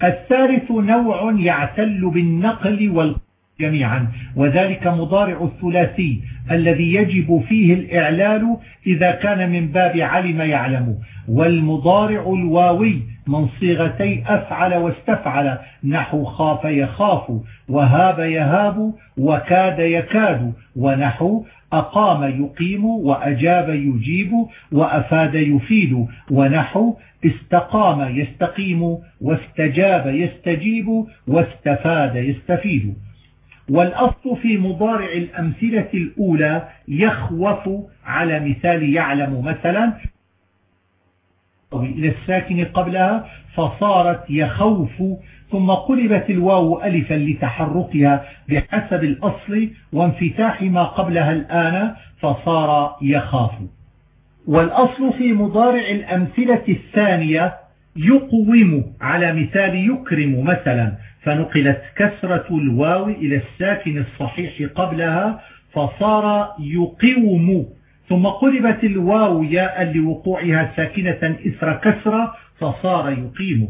الثالث نوع يعتل بالنقل والقل جميعا وذلك مضارع الثلاثي الذي يجب فيه الإعلال إذا كان من باب علم يعلم والمضارع الواوي من صيغتي أفعل واستفعل نحو خاف يخاف وهاب يهاب وكاد يكاد ونحو أقام يقيم وأجاب يجيب وأفاد يفيد ونحو استقام يستقيم واستجاب يستجيب واستفاد يستفيد. والأصل في مضارع الأمثلة الأولى يخوف على مثال يعلم مثلا إلى الساكن قبلها فصارت يخوف ثم قلبت الواو ألفا لتحركها بحسب الأصل وانفتاح ما قبلها الآن فصار يخاف. والأصل في مضارع الأمثلة الثانية يقوم على مثال يكرم مثلا فنقلت كسرة الواو إلى الساكن الصحيح قبلها فصار يقوم. ثم قلبت الواو ياء لوقوعها ساكنة إثر كسرة فصار يقيم.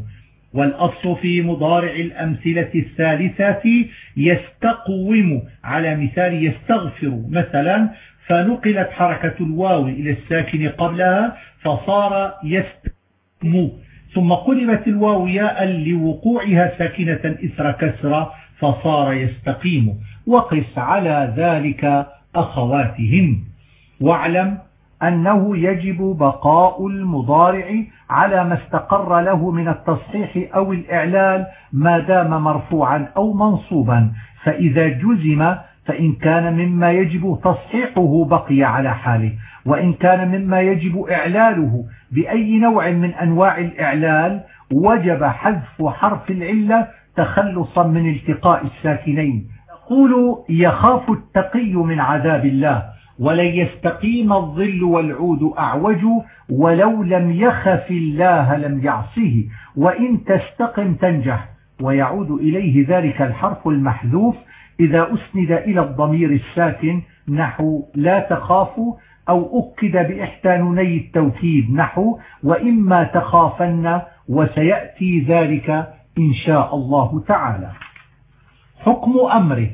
والأصل في مضارع الأمثلة الثالثة يستقوم على مثال يستغفر مثلا فنقلت حركة الواو إلى الساكن قبلها فصار يستقوم ثم قلبت الواو ياء لوقوعها ساكنة إثر كسرة فصار يستقيم. وقس على ذلك أخواتهم. واعلم أنه يجب بقاء المضارع على ما استقر له من التصحيح أو الإعلال ما دام مرفوعا أو منصوبا. فإذا جزم فإن كان مما يجب تصحيحه بقي على حاله وإن كان مما يجب إعلاله بأي نوع من أنواع الإعلال وجب حذف حرف العلة تخلصا من التقاء الساكنين. يقول يخاف التقي من عذاب الله ولن يستقيم الظل والعود أعوج ولو لم يخف الله لم يعصه وإن تستقم تنجح. ويعود إليه ذلك الحرف المحذوف إذا أسند إلى الضمير الساكن نحو لا تخافوا أو أكد بإحدى نوني التوكيد نحو وإما تخافن وسيأتي ذلك إن شاء الله تعالى. حكم أمره.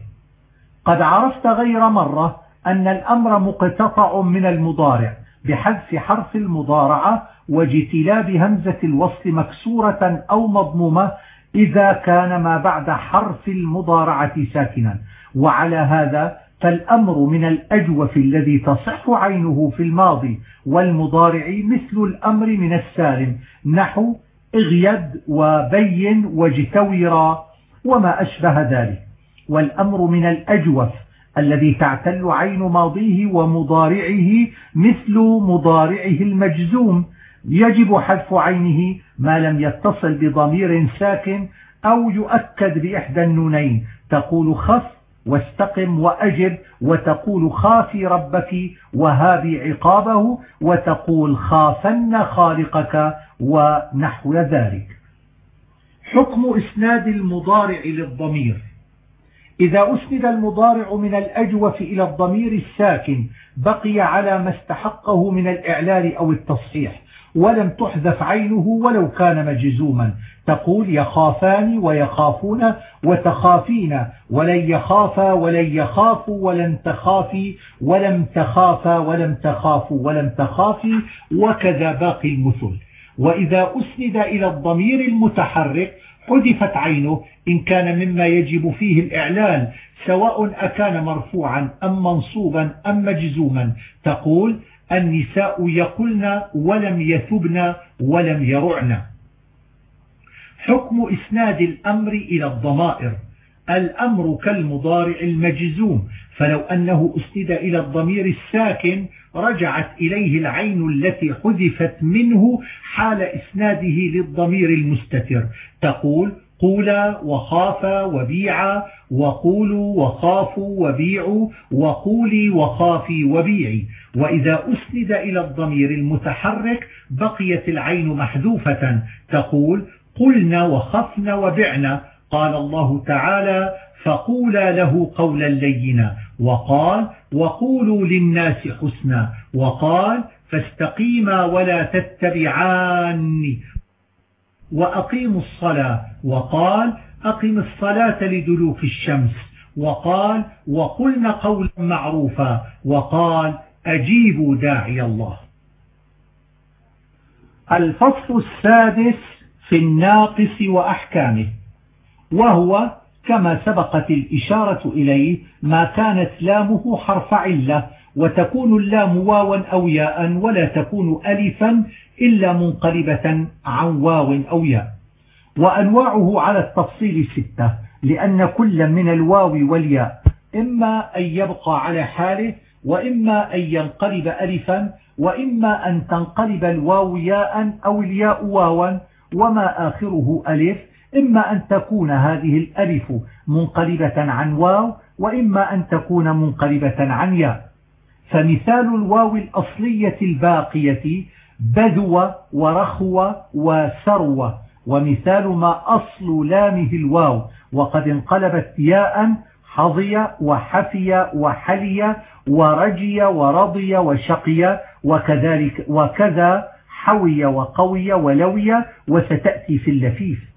قد عرفت غير مرة أن الأمر مقتطع من المضارع بحذف حرف المضارعة واجتلاب همزة الوصل مكسورة أو مضمومة إذا كان ما بعد حرف المضارعة ساكنا. وعلى هذا فالأمر من الأجوف الذي تصح عينه في الماضي والمضارع مثل الأمر من السالم نحو اغيد وبين واجتورا وما أشبه ذلك. والأمر من الأجوف الذي تعتل عين ماضيه ومضارعه مثل مضارعه المجزوم. يجب حذف عينه ما لم يتصل بضمير ساكن أو يؤكد بإحدى النونين. تقول خف واستقم وأجب وتقول خافي ربك وهابي عقابه وتقول خافن خالقك ونحو ذلك. حكم إسناد المضارع للضمير. إذا أسند المضارع من الأجوف إلى الضمير الساكن بقي على ما استحقه من الإعلال أو التصحيح. ولم تحذف عينه ولو كان مجزوما. تقول يخافان ويخافون وتخافين. ولن يخافا ولن يخافوا ولن تخافي. ولم تخافا ولم تخافوا ولم تخافي. وكذا باقي المثل. وإذا أسند إلى الضمير المتحرك حذفت عينه. إن كان مما يجب فيه الإعلان سواء أكان مرفوعا أم منصوبا أم مجزوما. تقول النساء يقلن ولم يثبن ولم يرعن. حكم إسناد الأمر إلى الضمائر. الأمر كالمضارع المجزوم فلو أنه أسند إلى الضمير الساكن رجعت إليه العين التي حذفت منه حال إسناده للضمير المستتر. تقول قولا وخافا وبيعا وقولوا وخافوا وبيعوا وقولي وخافي وبيعي وإذا أسند إلى الضمير المتحرك بقيت العين محذوفة تقول قلنا وخفنا وبعنا قال الله تعالى فقولا له قولا لينا وقال وقولوا للناس حسنا وقال فاستقيما ولا تتبعان وأقيموا الصلاة. وقال أقم الصلاة لدلوك الشمس. وقال وقلنا قولا معروفا. وقال أجيبوا داعي الله. الفصل السادس في الناقص وأحكامه. وهو كما سبقت الإشارة إليه ما كانت لامه حرف علة وتكون اللام واوا أو ياء ولا تكون ألفا إلا منقلبة عن واو أو ياء. وأنواعه على التفصيل ستة لأن كل من الواو والياء إما أن يبقى على حاله وإما أن ينقلب ألفا وإما أن تنقلب الواو ياء أو الياء واوا وما آخره ألف إما أن تكون هذه الألف منقلبة عن واو وإما أن تكون منقلبة عن ياء. فمثال الواو الأصلية الباقية بدو ورخو وسرو. ومثال ما أصل لامه الواو. وقد انقلبت ياء حظي وحفي وحلي ورجي ورضي وشقي وكذلك وكذا حوي وقوي ولوي وستأتي في اللفيف.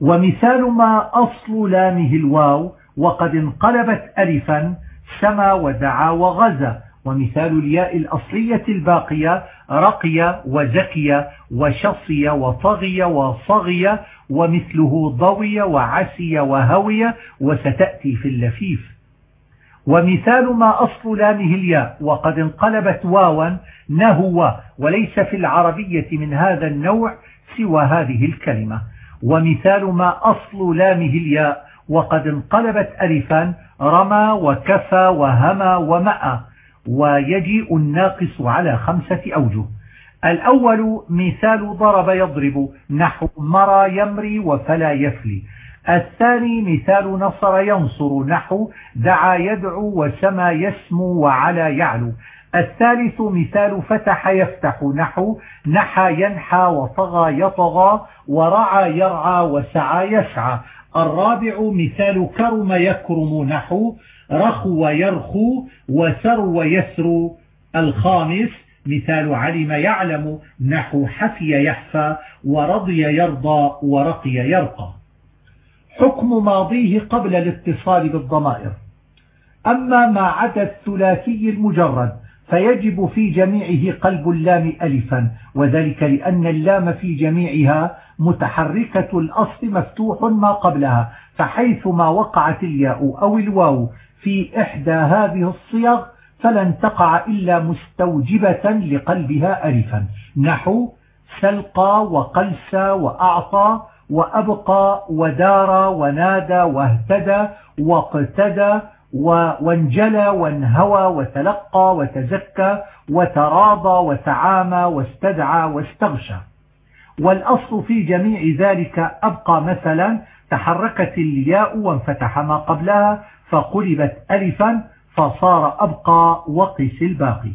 ومثال ما أصل لامه الواو. وقد انقلبت ألفا سما ودعا وغزا. ومثال الياء الأصلية الباقية رقي وزكي وشصي وطغي وصغي ومثله ضوي وعسي وهوي وستأتي في اللفيف. ومثال ما أصل لامه الياء وقد انقلبت واوا نهو وليس في العربية من هذا النوع سوى هذه الكلمة. ومثال ما أصل لامه الياء وقد انقلبت ألفا رمى وكفى وهمى ومأى. ويجيء الناقص على خمسة أوجه. الأول مثال ضرب يضرب نحو مرى يمري وفلا يفلي. الثاني مثال نصر ينصر نحو دعا يدعو وسمى يسمو وعلى يعلو. الثالث مثال فتح يفتح نحو نحى ينحى وطغى يطغى ورعى يرعى وسعى يسعى. الرابع مثال كرم يكرم نحو رخو يرخو وسرو يسرو الخامس مثال علم يعلم نحو حفي يحفى ورضي يرضى ورقي يرقى. حكم ماضيه قبل الاتصال بالضمائر. أما ما عدا الثلاثي المجرد فيجب في جميعه قلب اللام ألفا وذلك لأن اللام في جميعها متحركة الأصل مفتوح ما قبلها فحيث ما وقعت الياء أو الواو في إحدى هذه الصيغ فلن تقع إلا مستوجبة لقلبها ألفا. نحو سلقى وقلسى وأعطى وأبقى ودار ونادى واهتدى واقتدى وانجلى وانهوى وتلقى وتزكى وتراضى وتعامى واستدعى واستغشى. والأصل في جميع ذلك أبقى مثلا تحركت الياء وانفتح ما قبلها فقلبت ألفا فصار أبقى وقس الباقي.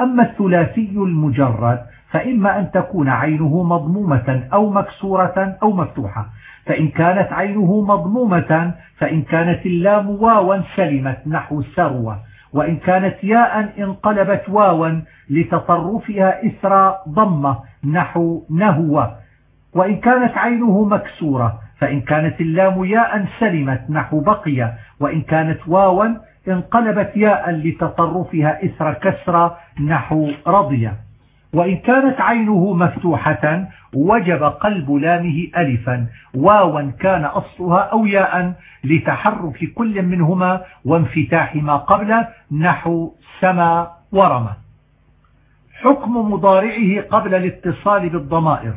أما الثلاثي المجرد فإما أن تكون عينه مضمومة أو مكسورة أو مفتوحة. فإن كانت عينه مضمومة فإن كانت اللام واوا سلمت نحو سروة وإن كانت ياء انقلبت واوا لتطرفها إثر ضمة نحو نهوة. وإن كانت عينه مكسورة فإن كانت اللام ياء سلمت نحو بقية وإن كانت واوا انقلبت ياء لتطرفها إثر كسرة نحو رضية وإن كانت عينه مفتوحة وجب قلب لامه ألفا. واوا كان أصلها أو ياء لتحرك كل منهما وانفتاح ما قبله نحو سما ورمى حكم مضارعه قبل الاتصال بالضمائر.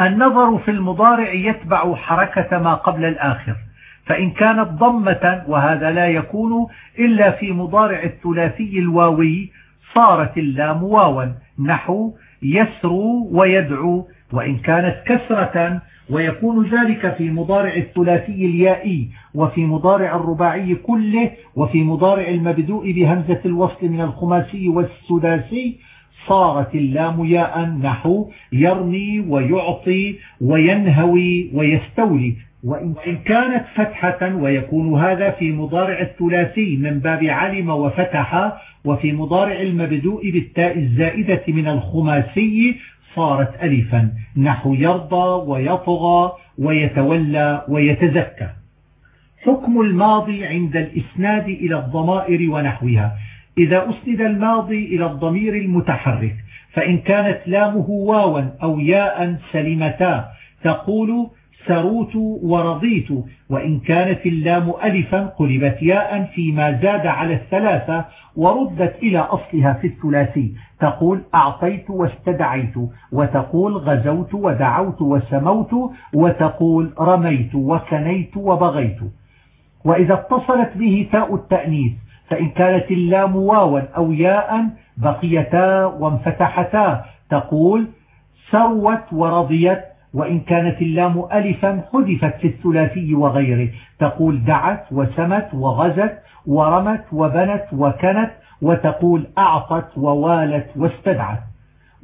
النظر في المضارع يتبع حركة ما قبل الآخر فإن كانت ضمة وهذا لا يكون إلا في مضارع الثلاثي الواوي صارت اللام واوا نحو يسرو ويدعو وإن كانت كسرة ويكون ذلك في مضارع الثلاثي اليائي وفي مضارع الرباعي كله وفي مضارع المبدوء بهمزة الوصل من الخماسي والسداسي صارت اللام ياء نحو يرمي ويعطي وينهوي ويستولي. وإن كانت فتحة ويكون هذا في مضارع الثلاثي من باب علم وفتح وفي مضارع المبدوء بالتاء الزائدة من الخماسي صارت ألفا. نحو يرضى ويطغى ويتولى ويتزكى. حكم الماضي عند الإسناد إلى الضمائر ونحوها. إذا أسند الماضي إلى الضمير المتحرك فإن كانت لامه واوا أو ياء سلمتا تقول سروت ورضيت وإن كانت اللام ألفا قلبت ياء فيما زاد على الثلاثة وردت إلى أصلها في الثلاثي تقول أعطيت واستدعيت وتقول غزوت ودعوت وسموت وتقول رميت وكنيت وبغيت. وإذا اتصلت به تاء التأنيث فإن كانت اللام واوا أو ياء بقيتا وانفتحتا. تقول سروت ورضيت وإن كانت اللام ألفا حذفت في الثلاثي وغيره. تقول دعت وسمت وغزت ورمت وبنت وكنت وتقول أعطت ووالت واستدعت.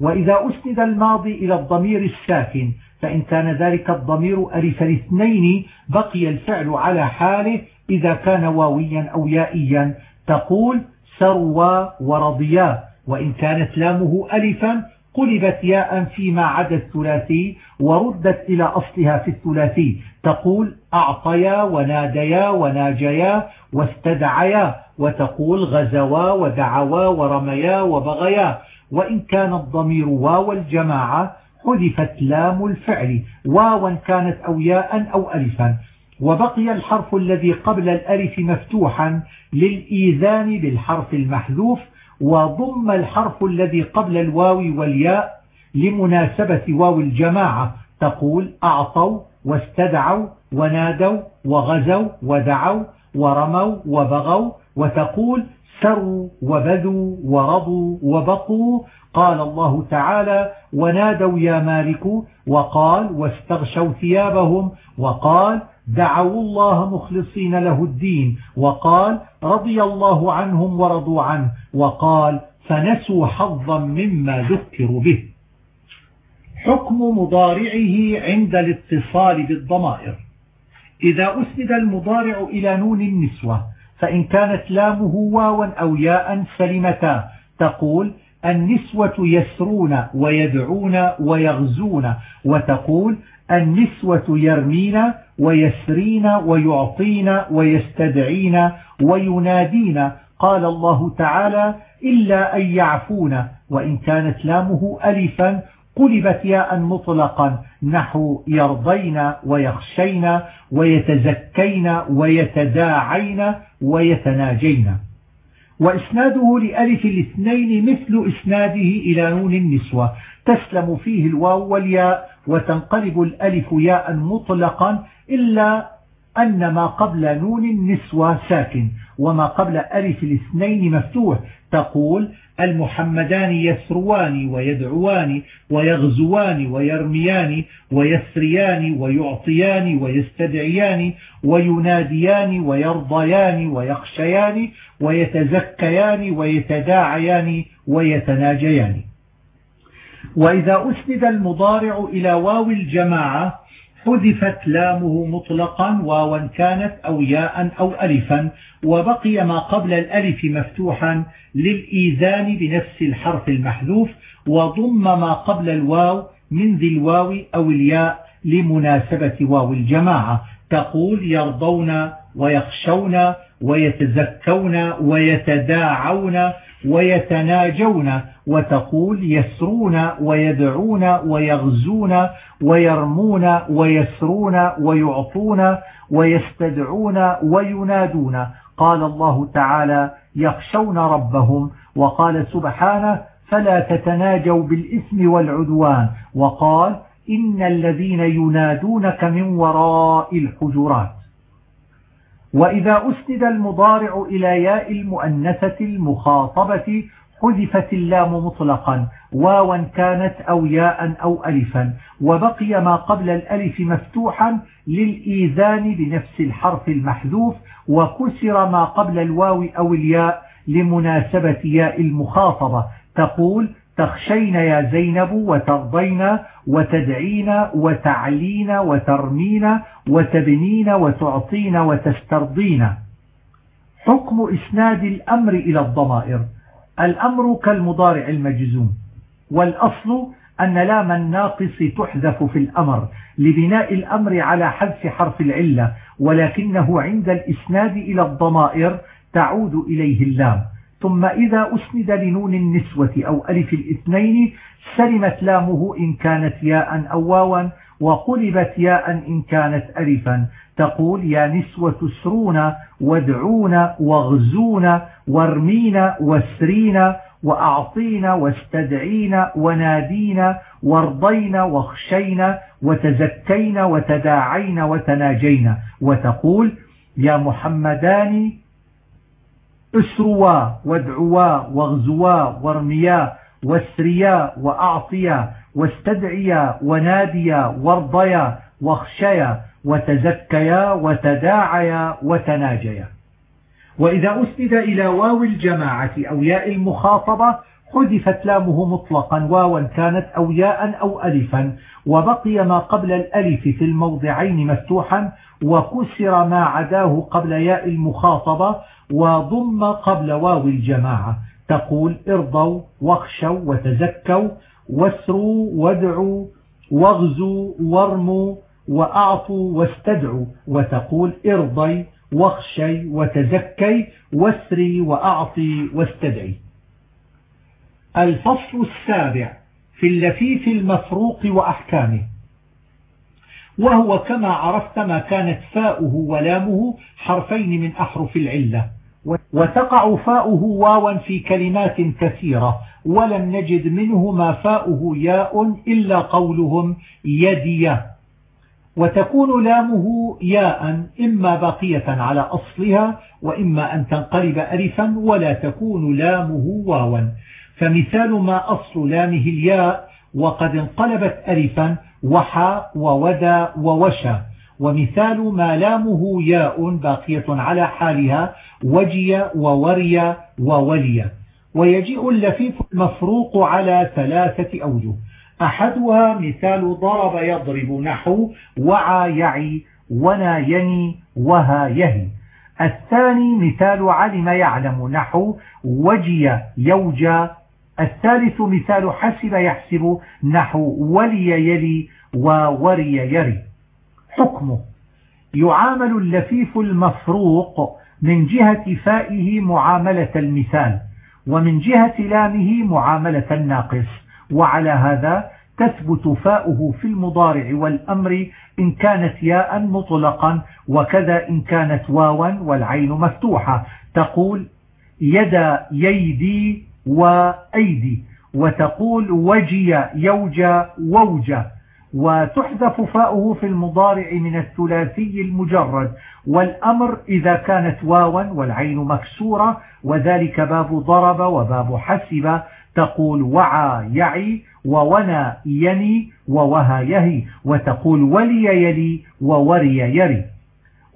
وإذا أسند الماضي إلى الضمير الساكن فإن كان ذلك الضمير ألف الاثنين بقي الفعل على حاله إذا كان واويا أو يائيا. تقول سروا ورضيا وإن كانت لامه ألفا قلبت ياء فيما عدا الثلاثي وردت إلى أصلها في الثلاثي. تقول أعطيا وناديا وناجيا واستدعيا وتقول غزوا ودعوا ورميا وبغيا. وإن كان الضمير واو الجماعة حذفت لام الفعل واوا كانت أو ياء أو ألفا. وبقي الحرف الذي قبل الألف مفتوحا للإيذان بالحرف المحذوف وضم الحرف الذي قبل الواو والياء لمناسبة واو الجماعة تقول أعطوا واستدعوا ونادوا وغزوا ودعوا ورموا وبغوا وتقول سروا وبذوا ورضوا وبقوا. قال الله تعالى ونادوا يا مالك وقال واستغشوا ثيابهم وقال دعوا الله مخلصين له الدين وقال رضي الله عنهم ورضوا عنه وقال فنسوا حظا مما ذكروا به. حكم مضارعه عند الاتصال بالضمائر. إذا أسند المضارع إلى نون النسوة فإن كانت لامه واوا أو ياء سلمتا تقول النسوة يسرون ويدعون ويغزون وتقول النسوة يرمين ويسرين ويعطين ويستدعين وينادين. قال الله تعالى إلا أن يعفون. وإن كانت لامه ألفا قلبت ياء مطلقا. نحو يرضين ويخشين ويتزكين ويتداعين ويتناجين. وإسناده لألف الاثنين مثل إسناده إلى نون النسوة. تسلم فيه الواو والياء وتنقلب الألف ياء مطلقا إلا أن ما قبل نون النسوة ساكن وما قبل ألف الاثنين مفتوح. تقول المحمدان يسروان ويدعوان ويغزوان ويرميان ويسريان ويعطيان ويستدعيان ويناديان ويرضيان ويخشيان ويتزكيان ويتداعيان ويتناجيان. وإذا أسند المضارع إلى واو الجماعة حذفت لامه مطلقا واوا كانت أو ياء أو ألفا وبقي ما قبل الألف مفتوحا للإيذان بنفس الحرف المحذوف وضم ما قبل الواو من ذي الواو أو الياء لمناسبة واو الجماعة. تقول يرضون ويخشون ويتزكون ويتداعون ويتناجون وتقول يسرون ويدعون ويغزون ويرمون ويسرون ويعطون ويستدعون وينادون. قال الله تعالى يخشون ربهم وقال سبحانه فلا تتناجوا بالإثم والعدوان. وقال إن الذين ينادونك من وراء الحجرات. وإذا أسند المضارع إلى ياء المؤنثة المخاطبة حذفت اللام مطلقا واوا كانت أو ياء أو ألفا وبقي ما قبل الألف مفتوحا للإيذان بنفس الحرف المحذوف وكسر ما قبل الواو أو الياء لمناسبة ياء المخاطبة. تقول تخشين يا زينب وترضين وتدعين وتعلين وترمين وتبنين وتعطين وتسترضين. حكم إسناد الأمر إلى الضمائر. الأمر كالمضارع المجزوم. والأصل أن لام الناقص تحذف في الأمر لبناء الأمر على حذف حرف العلة ولكنه عند الإسناد إلى الضمائر تعود إليه اللام. ثم إذا أسند لنون النسوة أو ألف الاثنين سلمت لامه إن كانت ياء أو واوا وقلبت ياء إن كانت ألفا. تقول يا نسوة اسرون وادعون واغزون وارمين واسرين وأعطين واستدعين ونادين وارضين واخشين وتزكين وتداعين وتناجين. وتقول يا محمدان اسروا وادعوا واغزوا وارميا واسريا وأعطيا واستدعيا وناديا وارضيا واخشيا وتزكيا وتداعيا وتناجيا وإذا أسند إلى واو الجماعة أو ياء المخاطبة حذفت لامه مطلقا واوا كانت أو ياء أو ألفا وبقي ما قبل الألف في الموضعين مفتوحا وكسر ما عداه قبل ياء المخاطبة وضم قبل واو الجماعة. تقول ارضوا واخشوا وتزكوا واسروا وادعوا واغزوا وارموا وأعطوا واستدعوا. وتقول ارضي واخشي وتزكي واسري وأعطي واستدعي. الفصل السابع في اللفيف المفروق وأحكامه وهو كما عرفت ما كانت فاؤه ولامه حرفين من أحرف العلة وتقع فاؤه واوا في كلمات كثيرة ولم نجد منه ما فاؤه ياء إلا قولهم يديه وتكون لامه ياء إما باقية على أصلها وإما أن تنقلب ألفا ولا تكون لامه واوا. فمثال ما أصل لامه الياء وقد انقلبت ألفا وحى وودى ووشى ومثال ما لامه ياء باقية على حالها وجي ووري وولي. ويجيء اللفيف المفروق على ثلاثة أوجه. أحدها مثال ضرب يضرب نحو وعى يعي ونا يني وها يهي. الثاني مثال علم يعلم نحو وجي يوجى الثالث مثال حسب يحسب نحو ولي يلي ووري يري. حكمه. يعامل اللفيف المفروق من جهة فائه معاملة المثال ومن جهة لامه معاملة الناقص. وعلى هذا تثبت فاؤه في المضارع والأمر إن كانت ياء مطلقا وكذا إن كانت واوا والعين مفتوحة. تقول يد ييدي وأيدي وتقول وجي يوجى ووجى وتحذف فاؤه في المضارع من الثلاثي المجرد والأمر إذا كانت واوا والعين مكسورة وذلك باب ضرب وباب حسب تقول وعى يعي وونى يني ووهى يهي وتقول ولي يلي ووري يري.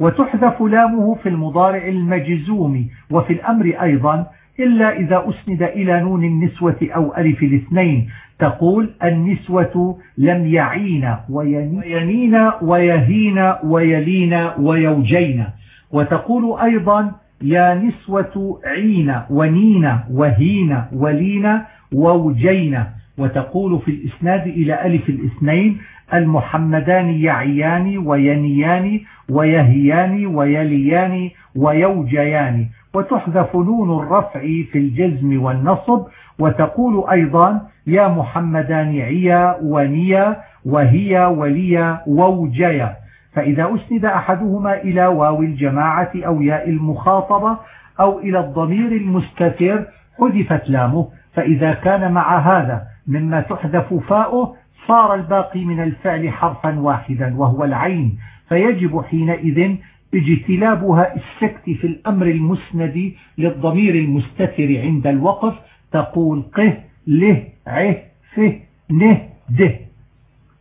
وتحذف لامه في المضارع المجزوم وفي الأمر أيضا إلا إذا أسند إلى نون النسوة أو ألف الاثنين. تقول النسوة لم يعين وينين ويهين ويلين ويوجين. وتقول أيضا يا نسوة عين ونين وهين ولين ووجين. وتقول في الإسناد إلى ألف الاثنين المحمدان يعيان وينيان ويهيان ويليان ويوجيان. وتحذف نون الرفع في الجزم والنصب وتقول أيضا يا محمدان عيا ونيا وهي وليا ووجيا. فإذا أسند أحدهما إلى واو الجماعة أو ياء المخاطبة أو إلى الضمير المستتر حذفت لامه. فإذا كان مع هذا مما تحذف فاؤه صار الباقي من الفعل حرفا واحدا وهو العين. فيجب حينئذ اجتلابها السكت في الأمر المسند للضمير المستتر عند الوقف تقول قه له عه فه نه ده.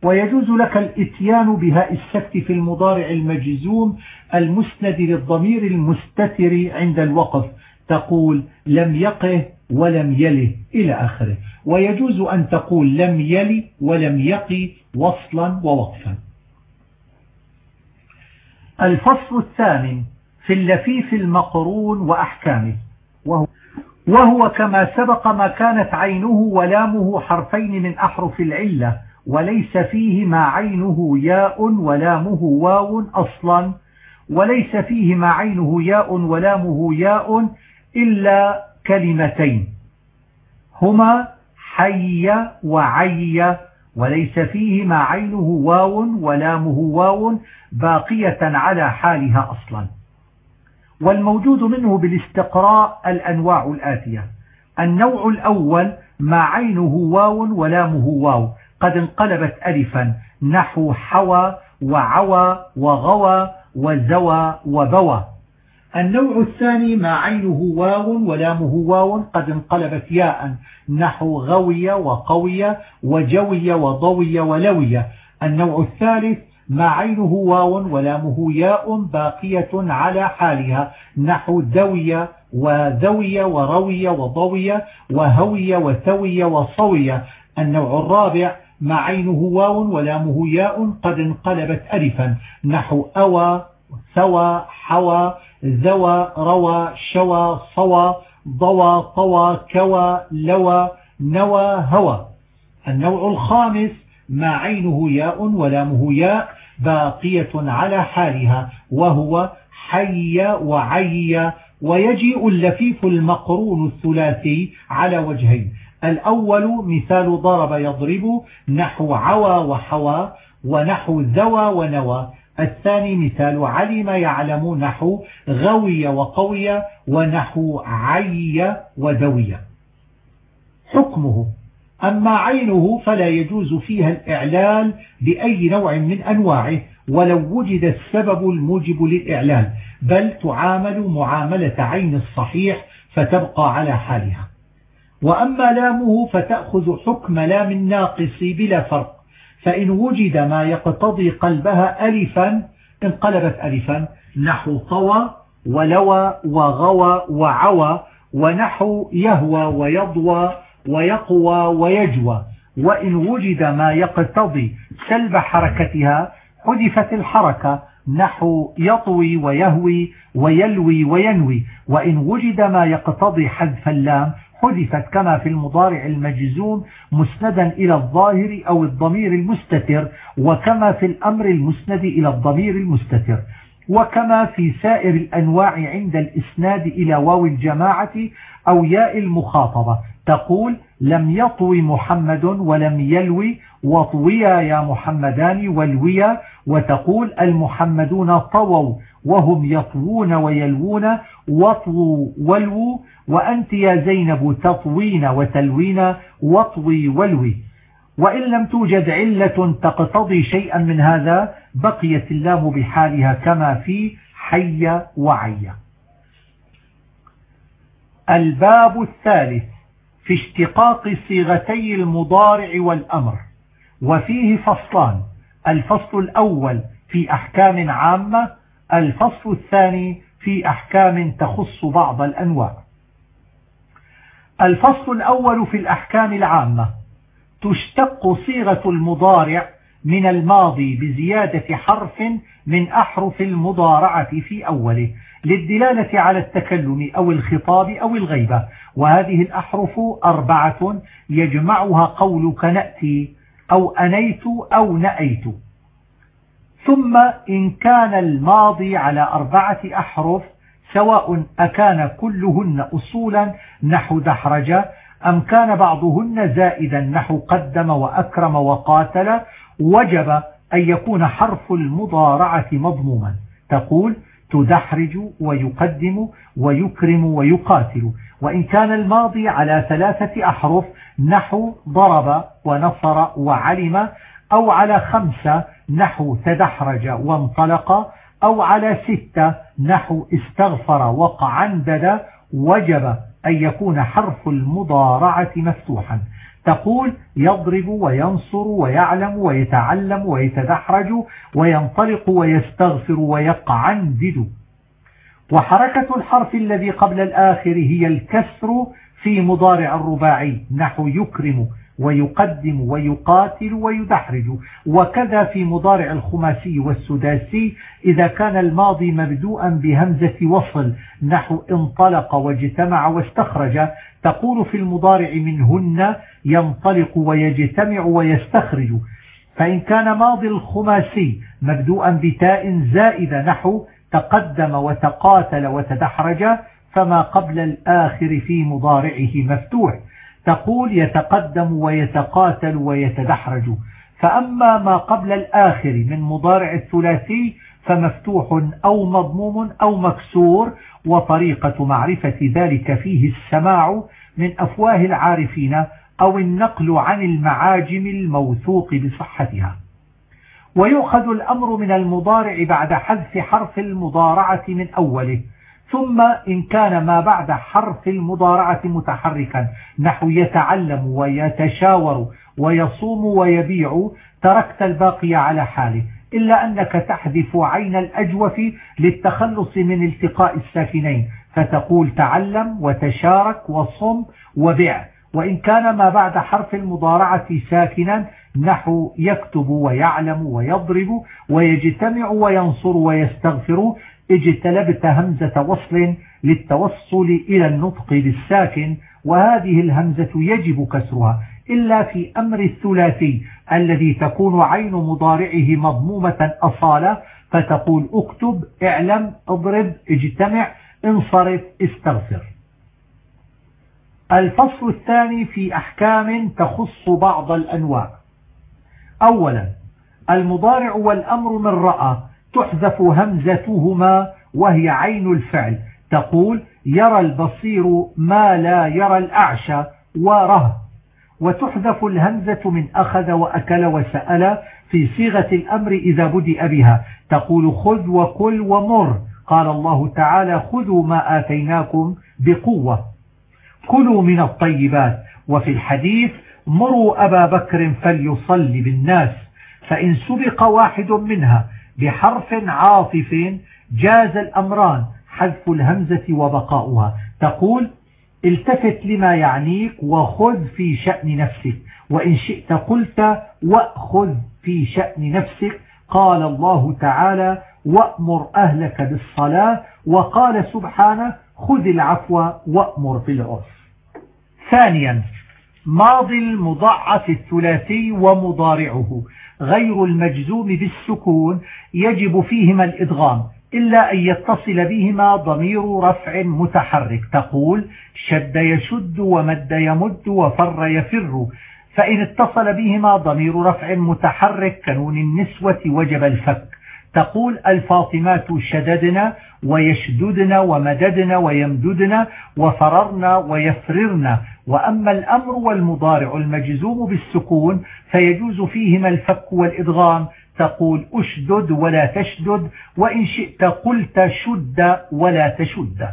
ويجوز لك الإتيان بهاء السكت في المضارع المجزوم المسند للضمير المستتر عند الوقف تقول لم يقه ولم يله إلى آخره. ويجوز أن تقول لم يلي ولم يقي وصلا ووقفا. الفصل الثامن في اللفيف المقرون وأحكامه وهو, وهو كما سبق ما كانت عينه ولامه حرفين من أحرف العلة وليس فيه ما عينه ياء ولامه واو أصلا وليس فيه ما عينه ياء ولامه ياء إلا كلمتين هما حي وعي وليس فيه ما عينه واو ولامه واو باقية على حالها أصلا. والموجود منه بالاستقراء الأنواع الآتية. النوع الأول ما عينه واو ولامه واو. قد انقلبت ألفا. نحو حوى وعوى وغوى وزوى وبوى. النوع الثاني ما عينه واو ولامه واو قد انقلبت ياء نحو غوي وقوي وجوي وضوي ولوي النوع الثالث ما عينه واو ولامه ياء باقية على حالها. نحو ذوي وذوي وروي وضوي وهوي وثوي وصوي النوع الرابع ما عينه واو ولامه ياء قد انقلبت ألفا. نحو أوى ثوى حوى ذوى روى شوى صوى ضوى طوى كوى لوى نوى هوى. النوع الخامس ما عينه ياء ولامه ياء باقية على حالها وهو حي وعي ويجيء اللفيف المقرون الثلاثي على وجهين. الأول مثال ضرب يضرب نحو عوى وحوى ونحو ذوى ونوى. الثاني مثال علم يعلم نحو غوي وقوي ونحو عي ودوي حكمه أما عينه فلا يجوز فيها الإعلال بأي نوع من أنواعه ولو وجد السبب الموجب للإعلال بل تعامل معاملة عين الصحيح فتبقى على حالها. وأما لامه فتأخذ حكم لام الناقص بلا فرق. فإن وجد ما يقتضي قلبها ألفا انقلبت ألفا نحو طوى ولوى وغوى وعوى ونحو يهوى ويضوى ويقوى ويجوى. وإن وجد ما يقتضي سلب حركتها حذفت الحركة نحو يطوي ويهوي ويلوي وينوي. وإن وجد ما يقتضي حذف اللام حذفت كما في المضارع المجزوم مسندا إلى الظاهر أو الضمير المستتر وكما في الأمر المسند إلى الضمير المستتر وكما في سائر الأنواع عند الإسناد إلى واو الجماعة أو ياء المخاطبة. تقول لم يطوي محمد ولم يلوي وطويا يا محمدان والويا وتقول المحمدون طووا وهم يطوون ويلوون وطووا ولووا وأنت يا زينب تطوين وتلوين واطوي ولوي وإن لم توجد علة تقتضي شيئا من هذا بقيت اللام بحالها كما في حي وعي. الباب الثالث في اشتقاق صيغتي المضارع والأمر وفيه فصلان. الفصل الأول في أحكام عامة الفصل الثاني في أحكام تخص بعض الأنواع. الفصل الأول في الأحكام العامة. تشتق صيغة المضارع من الماضي بزيادة حرف من أحرف المضارعة في أوله للدلالة على التكلم أو الخطاب أو الغيبة. وهذه الأحرف أربعة يجمعها قولك نأتي أو أنيت أو نأيت. ثم إن كان الماضي على أربعة أحرف سواء أكان كلهن أصولا نحو دحرج أم كان بعضهن زائدا نحو قدم وأكرم وقاتل وجب أن يكون حرف المضارعة مضموما. تقول تدحرج ويقدم ويكرم ويقاتل وإن كان الماضي على ثلاثة أحرف نحو ضرب ونصر وعلم أو على خمسة نحو تدحرج وانطلق أو على ستة نحو استغفر وقعندد وجب أن يكون حرف المضارعة مفتوحا. تقول يضرب وينصر ويعلم ويتعلم ويتدحرج وينطلق ويستغفر ويقعندد. وحركة الحرف الذي قبل الآخر هي الكسر في مضارع الرباعي نحو يكرم. ويقدم ويقاتل ويدحرج. وكذا في مضارع الخماسي والسداسي إذا كان الماضي مبدوءا بهمزة وصل نحو انطلق واجتمع واستخرج تقول في المضارع منهن ينطلق ويجتمع ويستخرج. فإن كان ماضي الخماسي مبدوءا بتاء زائدة نحو تقدم وتقاتل وتدحرج فما قبل الآخر في مضارعه مفتوح. تقول يتقدم ويتقاتل ويتدحرج. فأما ما قبل الآخر من مضارع الثلاثي فمفتوح أو مضموم أو مكسور وطريقة معرفة ذلك فيه السماع من أفواه العارفين أو النقل عن المعاجم الموثوق بصحتها. ويؤخذ الأمر من المضارع بعد حذف حرف المضارعة من أوله. ثم إن كان ما بعد حرف المضارعة متحركا نحو يتعلم ويتشاور ويصوم ويبيع تركت الباقي على حاله إلا أنك تحذف عين الأجوف للتخلص من التقاء الساكنين فتقول تعلم وتشارك وصم وبع وإن كان ما بعد حرف المضارعة ساكنا نحو يكتب ويعلم ويضرب ويجتمع وينصر ويستغفر اجتلبت همزة وصل للتوصل إلى النطق بالساكن وهذه الهمزة يجب كسرها إلا في أمر الثلاثي الذي تكون عين مضارعه مضمومة أصالة فتقول اكتب اعلم اضرب اجتمع انصرف استغفر. الفصل الثاني في أحكام تخص بعض الأنواع. أولا المضارع والأمر من رأى تحذف همزتهما وهي عين الفعل. تقول يرى البصير ما لا يرى الأعشى وره. وتحذف الهمزة من أخذ وأكل وسأل في صيغة الأمر إذا بدأ بها. تقول خذ وكل ومر. قال الله تعالى خذوا ما آتيناكم بقوة. كلوا من الطيبات. وفي الحديث مروا أبا بكر فليصلي بالناس فإن سبق واحد منها. بحرف عاطف جاز الأمران حذف الهمزة وبقاؤها. تقول التفت لما يعنيك وخذ في شأن نفسك وإن شئت قلت وأخذ في شأن نفسك. قال الله تعالى وأمر أهلك بالصلاة وقال سبحانه خذ العفو وأمر بالعرف. ثانيا ماضي المضاعف الثلاثي ومضارعه. غير المجزوم بالسكون يجب فيهما الإدغام إلا أن يتصل بهما ضمير رفع متحرك. تقول شد يشد ومد يمد وفر يفر. فإن اتصل بهما ضمير رفع متحرك كنون النسوة وجب الفك. تقول الفاطمات شددنا ويشددن ومددن ويمددن وفررن ويفررن وأما الأمر والمضارع المجزوم بالسكون فيجوز فيهما الفك والإدغام. تقول أشدد ولا تشدد وإن شئت قلت شد ولا تشد.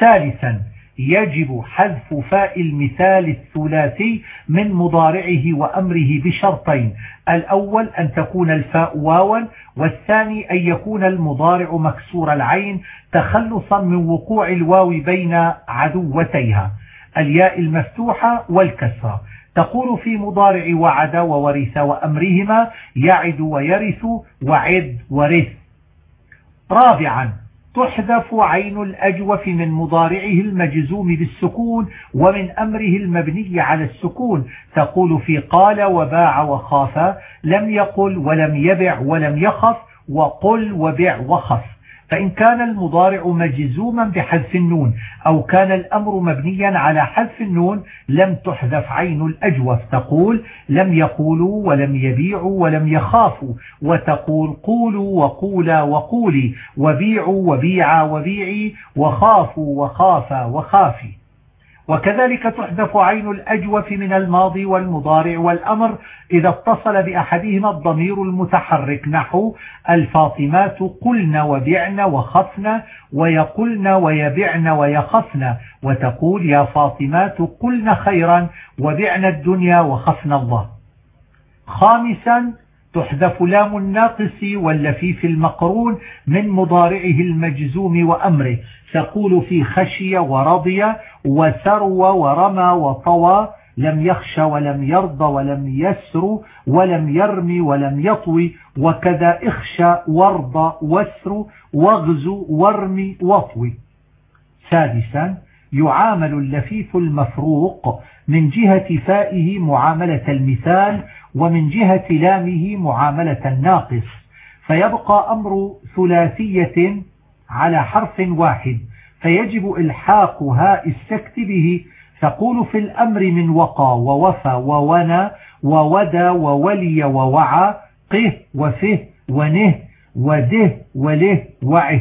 ثالثا يجب حذف فاء المثال الثلاثي من مضارعه وأمره بشرطين. الأول أن تكون الفاء واوا والثاني أن يكون المضارع مكسور العين تخلصا من وقوع الواو بين عدوتيها. الياء المفتوحة والكسرة. تقول في مضارع وعد وورث وأمرهما يعد ويرث وعد ورث. رابعا تحذف عين الأجوف من مضارعه المجزوم بالسكون ومن أمره المبني على السكون. تقول في قال وباع وخاف لم يقل ولم يبع ولم يخف وقل وبع وخف. فإن كان المضارع مجزوما بحذف النون أو كان الأمر مبنيا على حذف النون لم تحذف عين الأجوف. تقول لم يقولوا ولم يبيعوا ولم يخافوا وتقول قولوا وقولا وقولي وبيعوا وبيعا وبيعي وخافوا وخافا وخافي. وكذلك تحذف عين الأجوف من الماضي والمضارع والأمر إذا اتصل بأحدهما الضمير المتحرك. نحو الفاطمات قلن وبعن وخفن ويقلن ويبعن ويخفن وتقول يا فاطمات قلن خيرا وبعن الدنيا وخفن الله. خامسا تحذف لام الناقص واللفيف المقرون من مضارعه المجزوم وأمره. تقول في خشي ورضي وسروى ورمى وطوى لم يخش ولم يرضى ولم يسر ولم يرمي ولم يطوي وكذا اخشى وارضى واسر واغزو وارمي واطوي. سادسا يعامل اللفيف المفروق من جهة فائه معاملة المثال ومن جهة لامه معاملة الناقص فيبقى أمر ثلاثية على حرف واحد فيجب إلحاق هاء السكت به تقول في الأمر من وقى ووفى وونى وودى وولي ووعى قه وفه ونه وده وله وعه.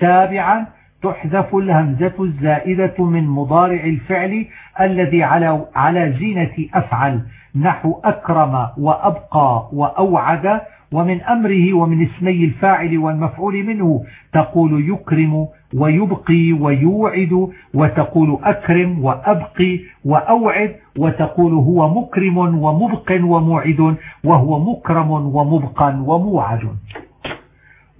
سابعا تحذف الهمزة الزائدة من مضارع الفعل الذي على على زينة أفعل. نحو أكرم وأبقى وأوعد ومن أمره ومن اسمي الفاعل والمفعول منه. تقول يكرم ويبقي ويوعد وتقول أكرم وأبقي وأوعد وتقول هو مكرم ومبق وموعد وهو مكرم ومبقى وموعد.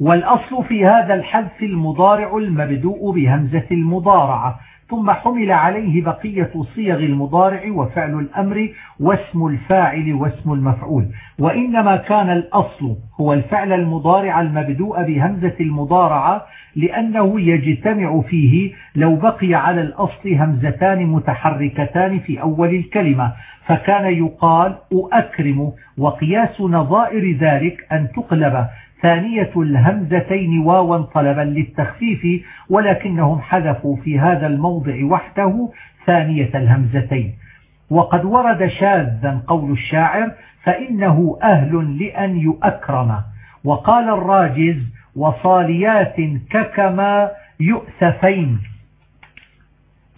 والأصل في هذا الحذف المضارع المبدوء بهمزة المضارعة ثم حمل عليه بقية صيغ المضارع وفعل الأمر واسم الفاعل واسم المفعول. وإنما كان الأصل هو الفعل المضارع المبدوء بهمزة المضارعة لأنه يجتمع فيه لو بقي على الأصل همزتان متحركتان في أول الكلمة فكان يقال أكرم وقياس نظائر ذلك أن تقلب ثانية الهمزتين واوا طلبا للتخفيف ولكنهم حذفوا في هذا الموضع وحده ثانية الهمزتين. وقد ورد شاذا قول الشاعر فإنه أهل لأن يؤكرم. وقال الراجز وصاليات ككما يؤسفين.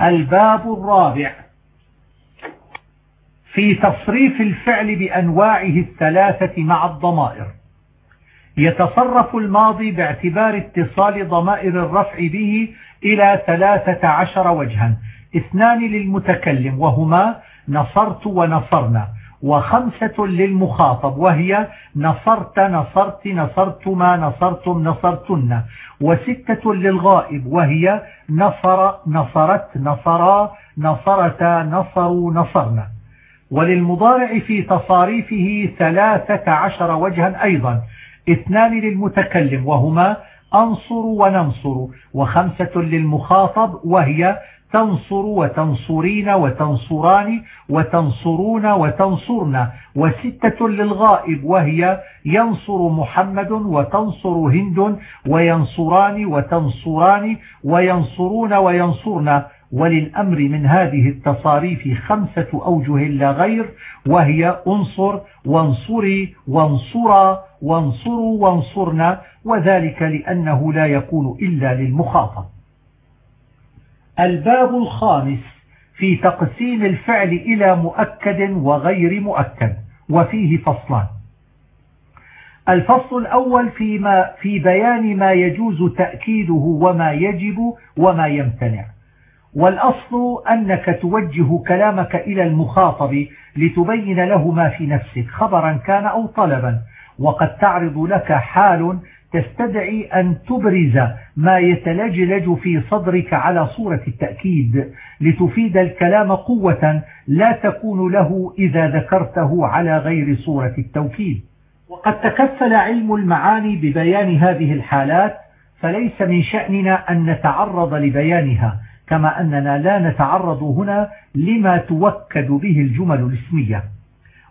الباب الرابع. في تصريف الفعل بأنواعه الثلاثة مع الضمائر. يتصرف الماضي باعتبار اتصال ضمائر الرفع به إلى ثلاثة عشر وجها. اثنان للمتكلم وهما نصرت ونصرنا وخمسة للمخاطب وهي نصرت نصرت نصرتما نصرتم نصرتن وستة للغائب وهي نصر نصرت نصرا نصرتا نصروا نصرنا وللمضارع في تصاريفه ثلاثة عشر وجها أيضا اثنان للمتكلم وهما أنصر وننصر وخمسة للمخاطب وهي تنصر وتنصرين وتنصران وتنصرون وتنصرن وستة للغائب وهي ينصر محمد وتنصر هند وينصران وتنصران وينصرون وينصرن. وللأمر من هذه التصاريف خمسة أوجه لا غير وهي انصر وانصري وانصرا وانصروا وانصرنا وذلك لأنه لا يكون إلا للمخاطب. الباب الخامس في تقسيم الفعل إلى مؤكد وغير مؤكد وفيه فصلان. الفصل الأول فيما في بيان ما يجوز تأكيده وما يجب وما يمتنع. والأصل أنك توجه كلامك إلى المخاطب لتبين له ما في نفسك خبرا كان أو طلبا. وقد تعرض لك حال تستدعي أن تبرز ما يتلجلج في صدرك على صورة التأكيد لتفيد الكلام قوة لا تكون له إذا ذكرته على غير صورة التوكيد. وقد تكفل علم المعاني ببيان هذه الحالات فليس من شأننا أن نتعرض لبيانها. كما أننا لا نتعرض هنا لما توكد به الجمل الاسمية.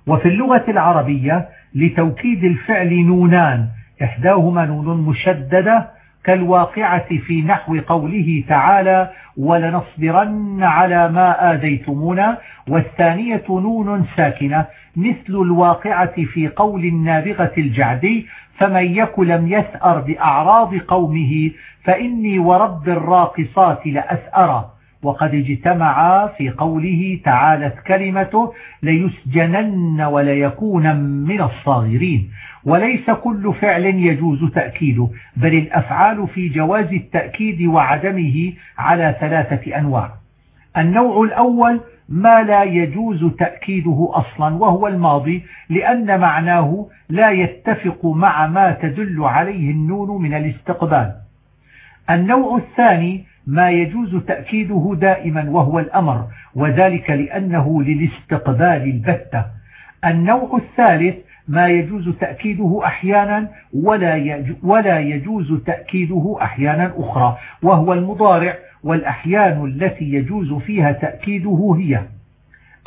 وفي اللغة العربية لتوكيد الفعل نونان إحداهما نون مشددة كالواقعة في نحو قوله تعالى ولنصبرن على ما آذيتمونا والثانية نون ساكنة مثل الواقعة في قول النابغة الجعدي فمن يك لم يثأر بأعراض قومه فإني ورب الراقصات لأثأر وقد اجتمعا في قوله تعالت كلمته ليسجنن وليكون من الصاغرين. وليس كل فعل يجوز تأكيده بل الأفعال في جواز التأكيد وعدمه على ثلاثة أنواع. النوع الأول ما لا يجوز تأكيده أصلا وهو الماضي لأن معناه لا يتفق مع ما تدل عليه النون من الاستقبال. النوع الثاني ما يجوز تأكيده دائما وهو الأمر وذلك لأنه للاستقبال البتة. النوع الثالث ما يجوز تأكيده أحيانا ولا ولا يجوز تأكيده أحيانا أخرى وهو المضارع والأحيان التي يجوز فيها تأكيده هي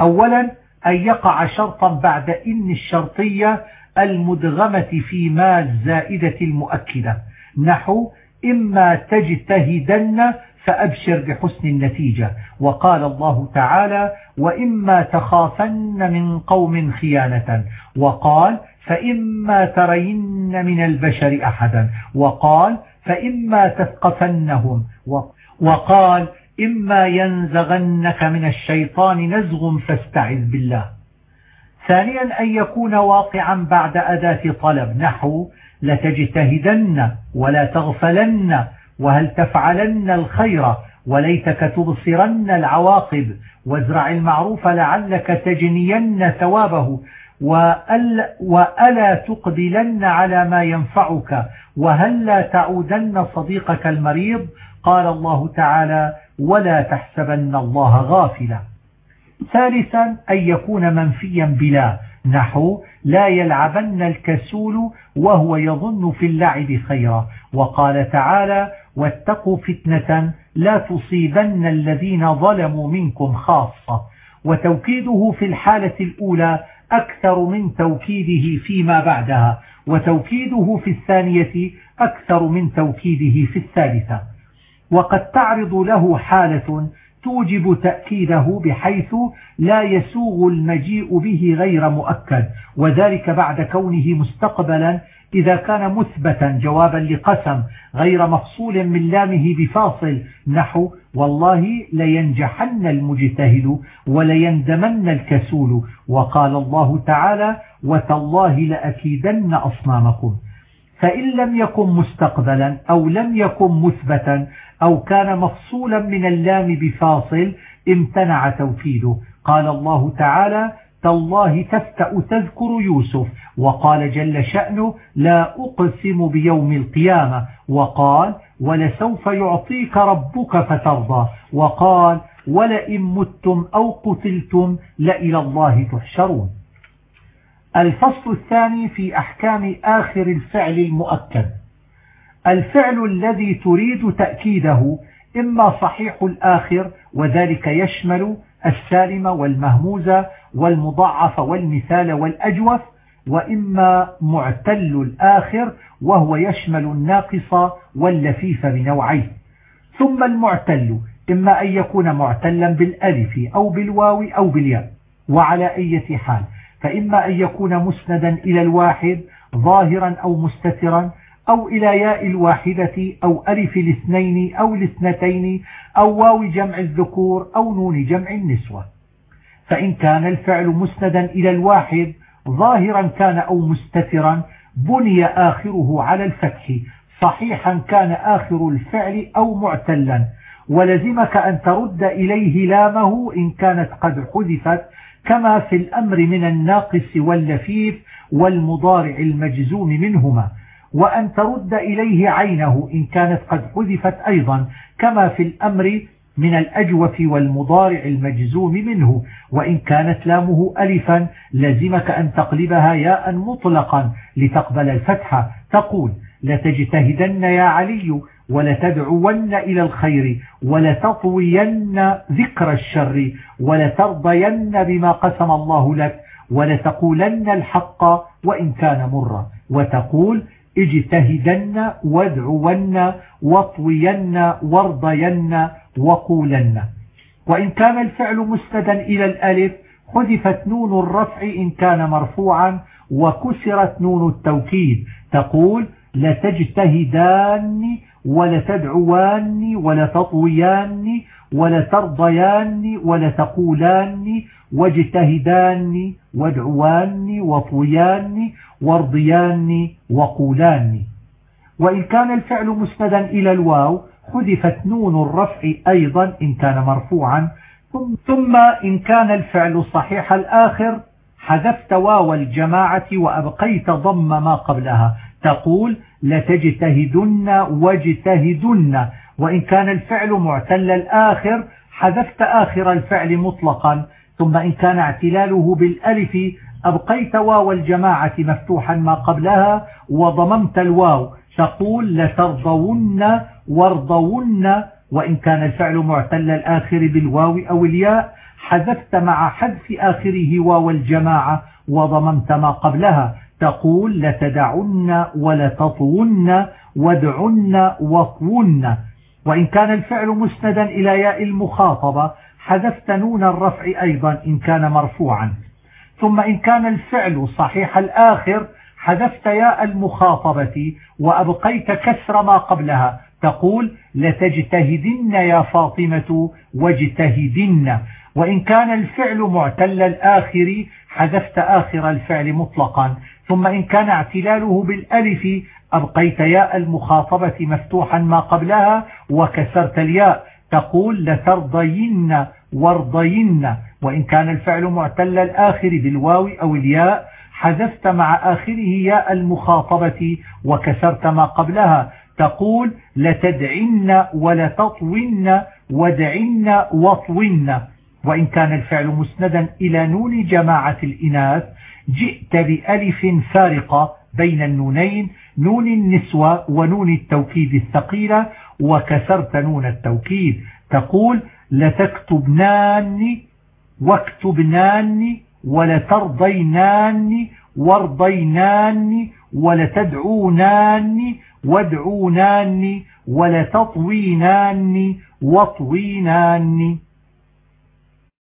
أولا أن يقع شرطا بعد إن الشرطية المدغمة في ما الزائدة المؤكدة. نحو إما تجتهدن فأبشر بحسن النتيجة. وقال الله تعالى وإما تخافن من قوم خيانة. وقال فإما ترين من البشر أحدا. وقال فإما تثقفنهم. وقال إما ينزغنك من الشيطان نزغ فاستعذ بالله. ثانيا أن يكون واقعا بعد أداة طلب. نحو لتجتهدن ولا تغفلن. وهل تفعلن الخير وليتك تبصرن العواقب وازرع المعروف لعلك تجنين ثوابه وأل وألا تقبلن على ما ينفعك وهل لا تعودن صديقك المريض؟ قال الله تعالى ولا تحسبن الله غافلا. ثالثا أن يكون منفيا بلا نحو لا يلعبن الكسول وهو يظن في اللعب خيرا. وقال تعالى واتقوا فتنة لا تصيبن الذين ظلموا منكم خاصة. وتوكيده في الحالة الأولى أكثر من توكيده فيما بعدها. وتوكيده في الثانية أكثر من توكيده في الثالثة. وقد تعرض له حالة توجب تأكيده بحيث لا يسوغ المجيء به غير مؤكد. وذلك بعد كونه مستقبلا إذا كان مثبتا جوابا لقسم غير مفصول من لامه بفاصل نحو والله لينجحن المجتهد وليندمن الكسول. وقال الله تعالى وتالله لأكيدن أصنامكم. فإن لم يكن مستقبلا أو لم يكن مثبتا أو كان مفصولا من اللام بفاصل امتنع توكيده. قال الله تعالى تالله تفتأ تذكر يوسف. وقال جل شأنه لا أقسم بيوم القيامة. وقال ولسوف يعطيك ربك فترضى. وقال ولئن متم أو قتلتم لإلى الله تحشرون. الفصل الثاني في أحكام آخر الفعل المؤكد. الفعل الذي تريد تأكيده إما صحيح الآخر وذلك يشمل السالم والمهموزة والمضاعف والمثال والأجوف وإما معتل الآخر وهو يشمل الناقص واللفيف بنوعيه. ثم المعتل إما أن يكون معتلا بالألف أو بالواو أو بالياء. وعلى أي حال فإما أن يكون مسندا إلى الواحد ظاهرا أو مستترا أو إلى ياء الواحدة أو ألف الاثنين أو الاثنتين أو واو جمع الذكور أو نون جمع النسوة. فإن كان الفعل مسندا إلى الواحد ظاهرا كان أو مستترا بني آخره على الفتح. صحيحا كان آخر الفعل أو معتلا. ولزمك أن ترد إليه لامه إن كانت قد حذفت كما في الأمر من الناقص واللفيف والمضارع المجزوم منهما. وأن ترد إليه عينه إن كانت قد حذفت أيضا كما في الأمر من الأجوف والمضارع المجزوم منه وإن كانت لامه ألفا لزمك أن تقلبها ياء مطلقا لتقبل الفتحة تقول لتجتهدن يا علي ولتدعون إلى الخير ولتطوين ذكر الشر ولترضين بما قسم الله لك ولتقولن الحق وإن كان مرا. وتقول اجتهدن وادعون واطوين وارضين وقولن. وإن كان الفعل مسندا إلى الألف حذفت نون الرفع إن كان مرفوعا وكسرت نون التوكيد. تقول لتجتهدان ولتدعوان ولتطويان ولترضيان ولتقولان واجتهدان وادعوان وطويان وارضيان وقولان وإن كان الفعل مسندا إلى الواو حذفت نون الرفع أيضا إن كان مرفوعا. ثم إن كان الفعل صحيح الآخر حذفت واو الجماعة وأبقيت ضم ما قبلها. تقول لتجتهدن واجتهدن. وإن كان الفعل معتل الآخر حذفت آخر الفعل مطلقا. ثم إن كان اعتلاله بالألف أبقيت واو الجماعة مفتوحا ما قبلها وضممت الواو. تقول لترضون وارضون وإن كان الفعل معتل الآخر بالواو أو الياء حذفت مع حذف آخره واو الجماعة وضممت ما قبلها. تقول لتدعن ولتطون وادعن وطون وإن كان الفعل مسندا إلى ياء المخاطبة حذفت نون الرفع أيضا إن كان مرفوعا. ثم إن كان الفعل صحيح الآخر حذفت ياء المخاطبة وأبقيت كسر ما قبلها. تقول لتجتهدن يا فاطمة واجتهدن. وإن كان الفعل معتل الآخر حذفت آخر الفعل مطلقا. ثم إن كان اعتلاله بالألف أبقيت ياء المخاطبة مفتوحا ما قبلها وكسرت الياء. تقول لترضين وارضين وإن كان الفعل معتل الآخر بالواو أو الياء حذفت مع آخره ياء المخاطبة وكسرت ما قبلها. تقول لتدعن ولتطون ودعن وطون. وإن كان الفعل مسندا إلى نون جماعة الإناث جئت بألف فارقة بين النونين نون النسوة ونون التوكيد الثقيلة وكسرت نون التوكيد. تقول لتكتبنان واكتبنان ولترضينان وارضينان ولتدعونان وادعونان ولتطوينان وطوينان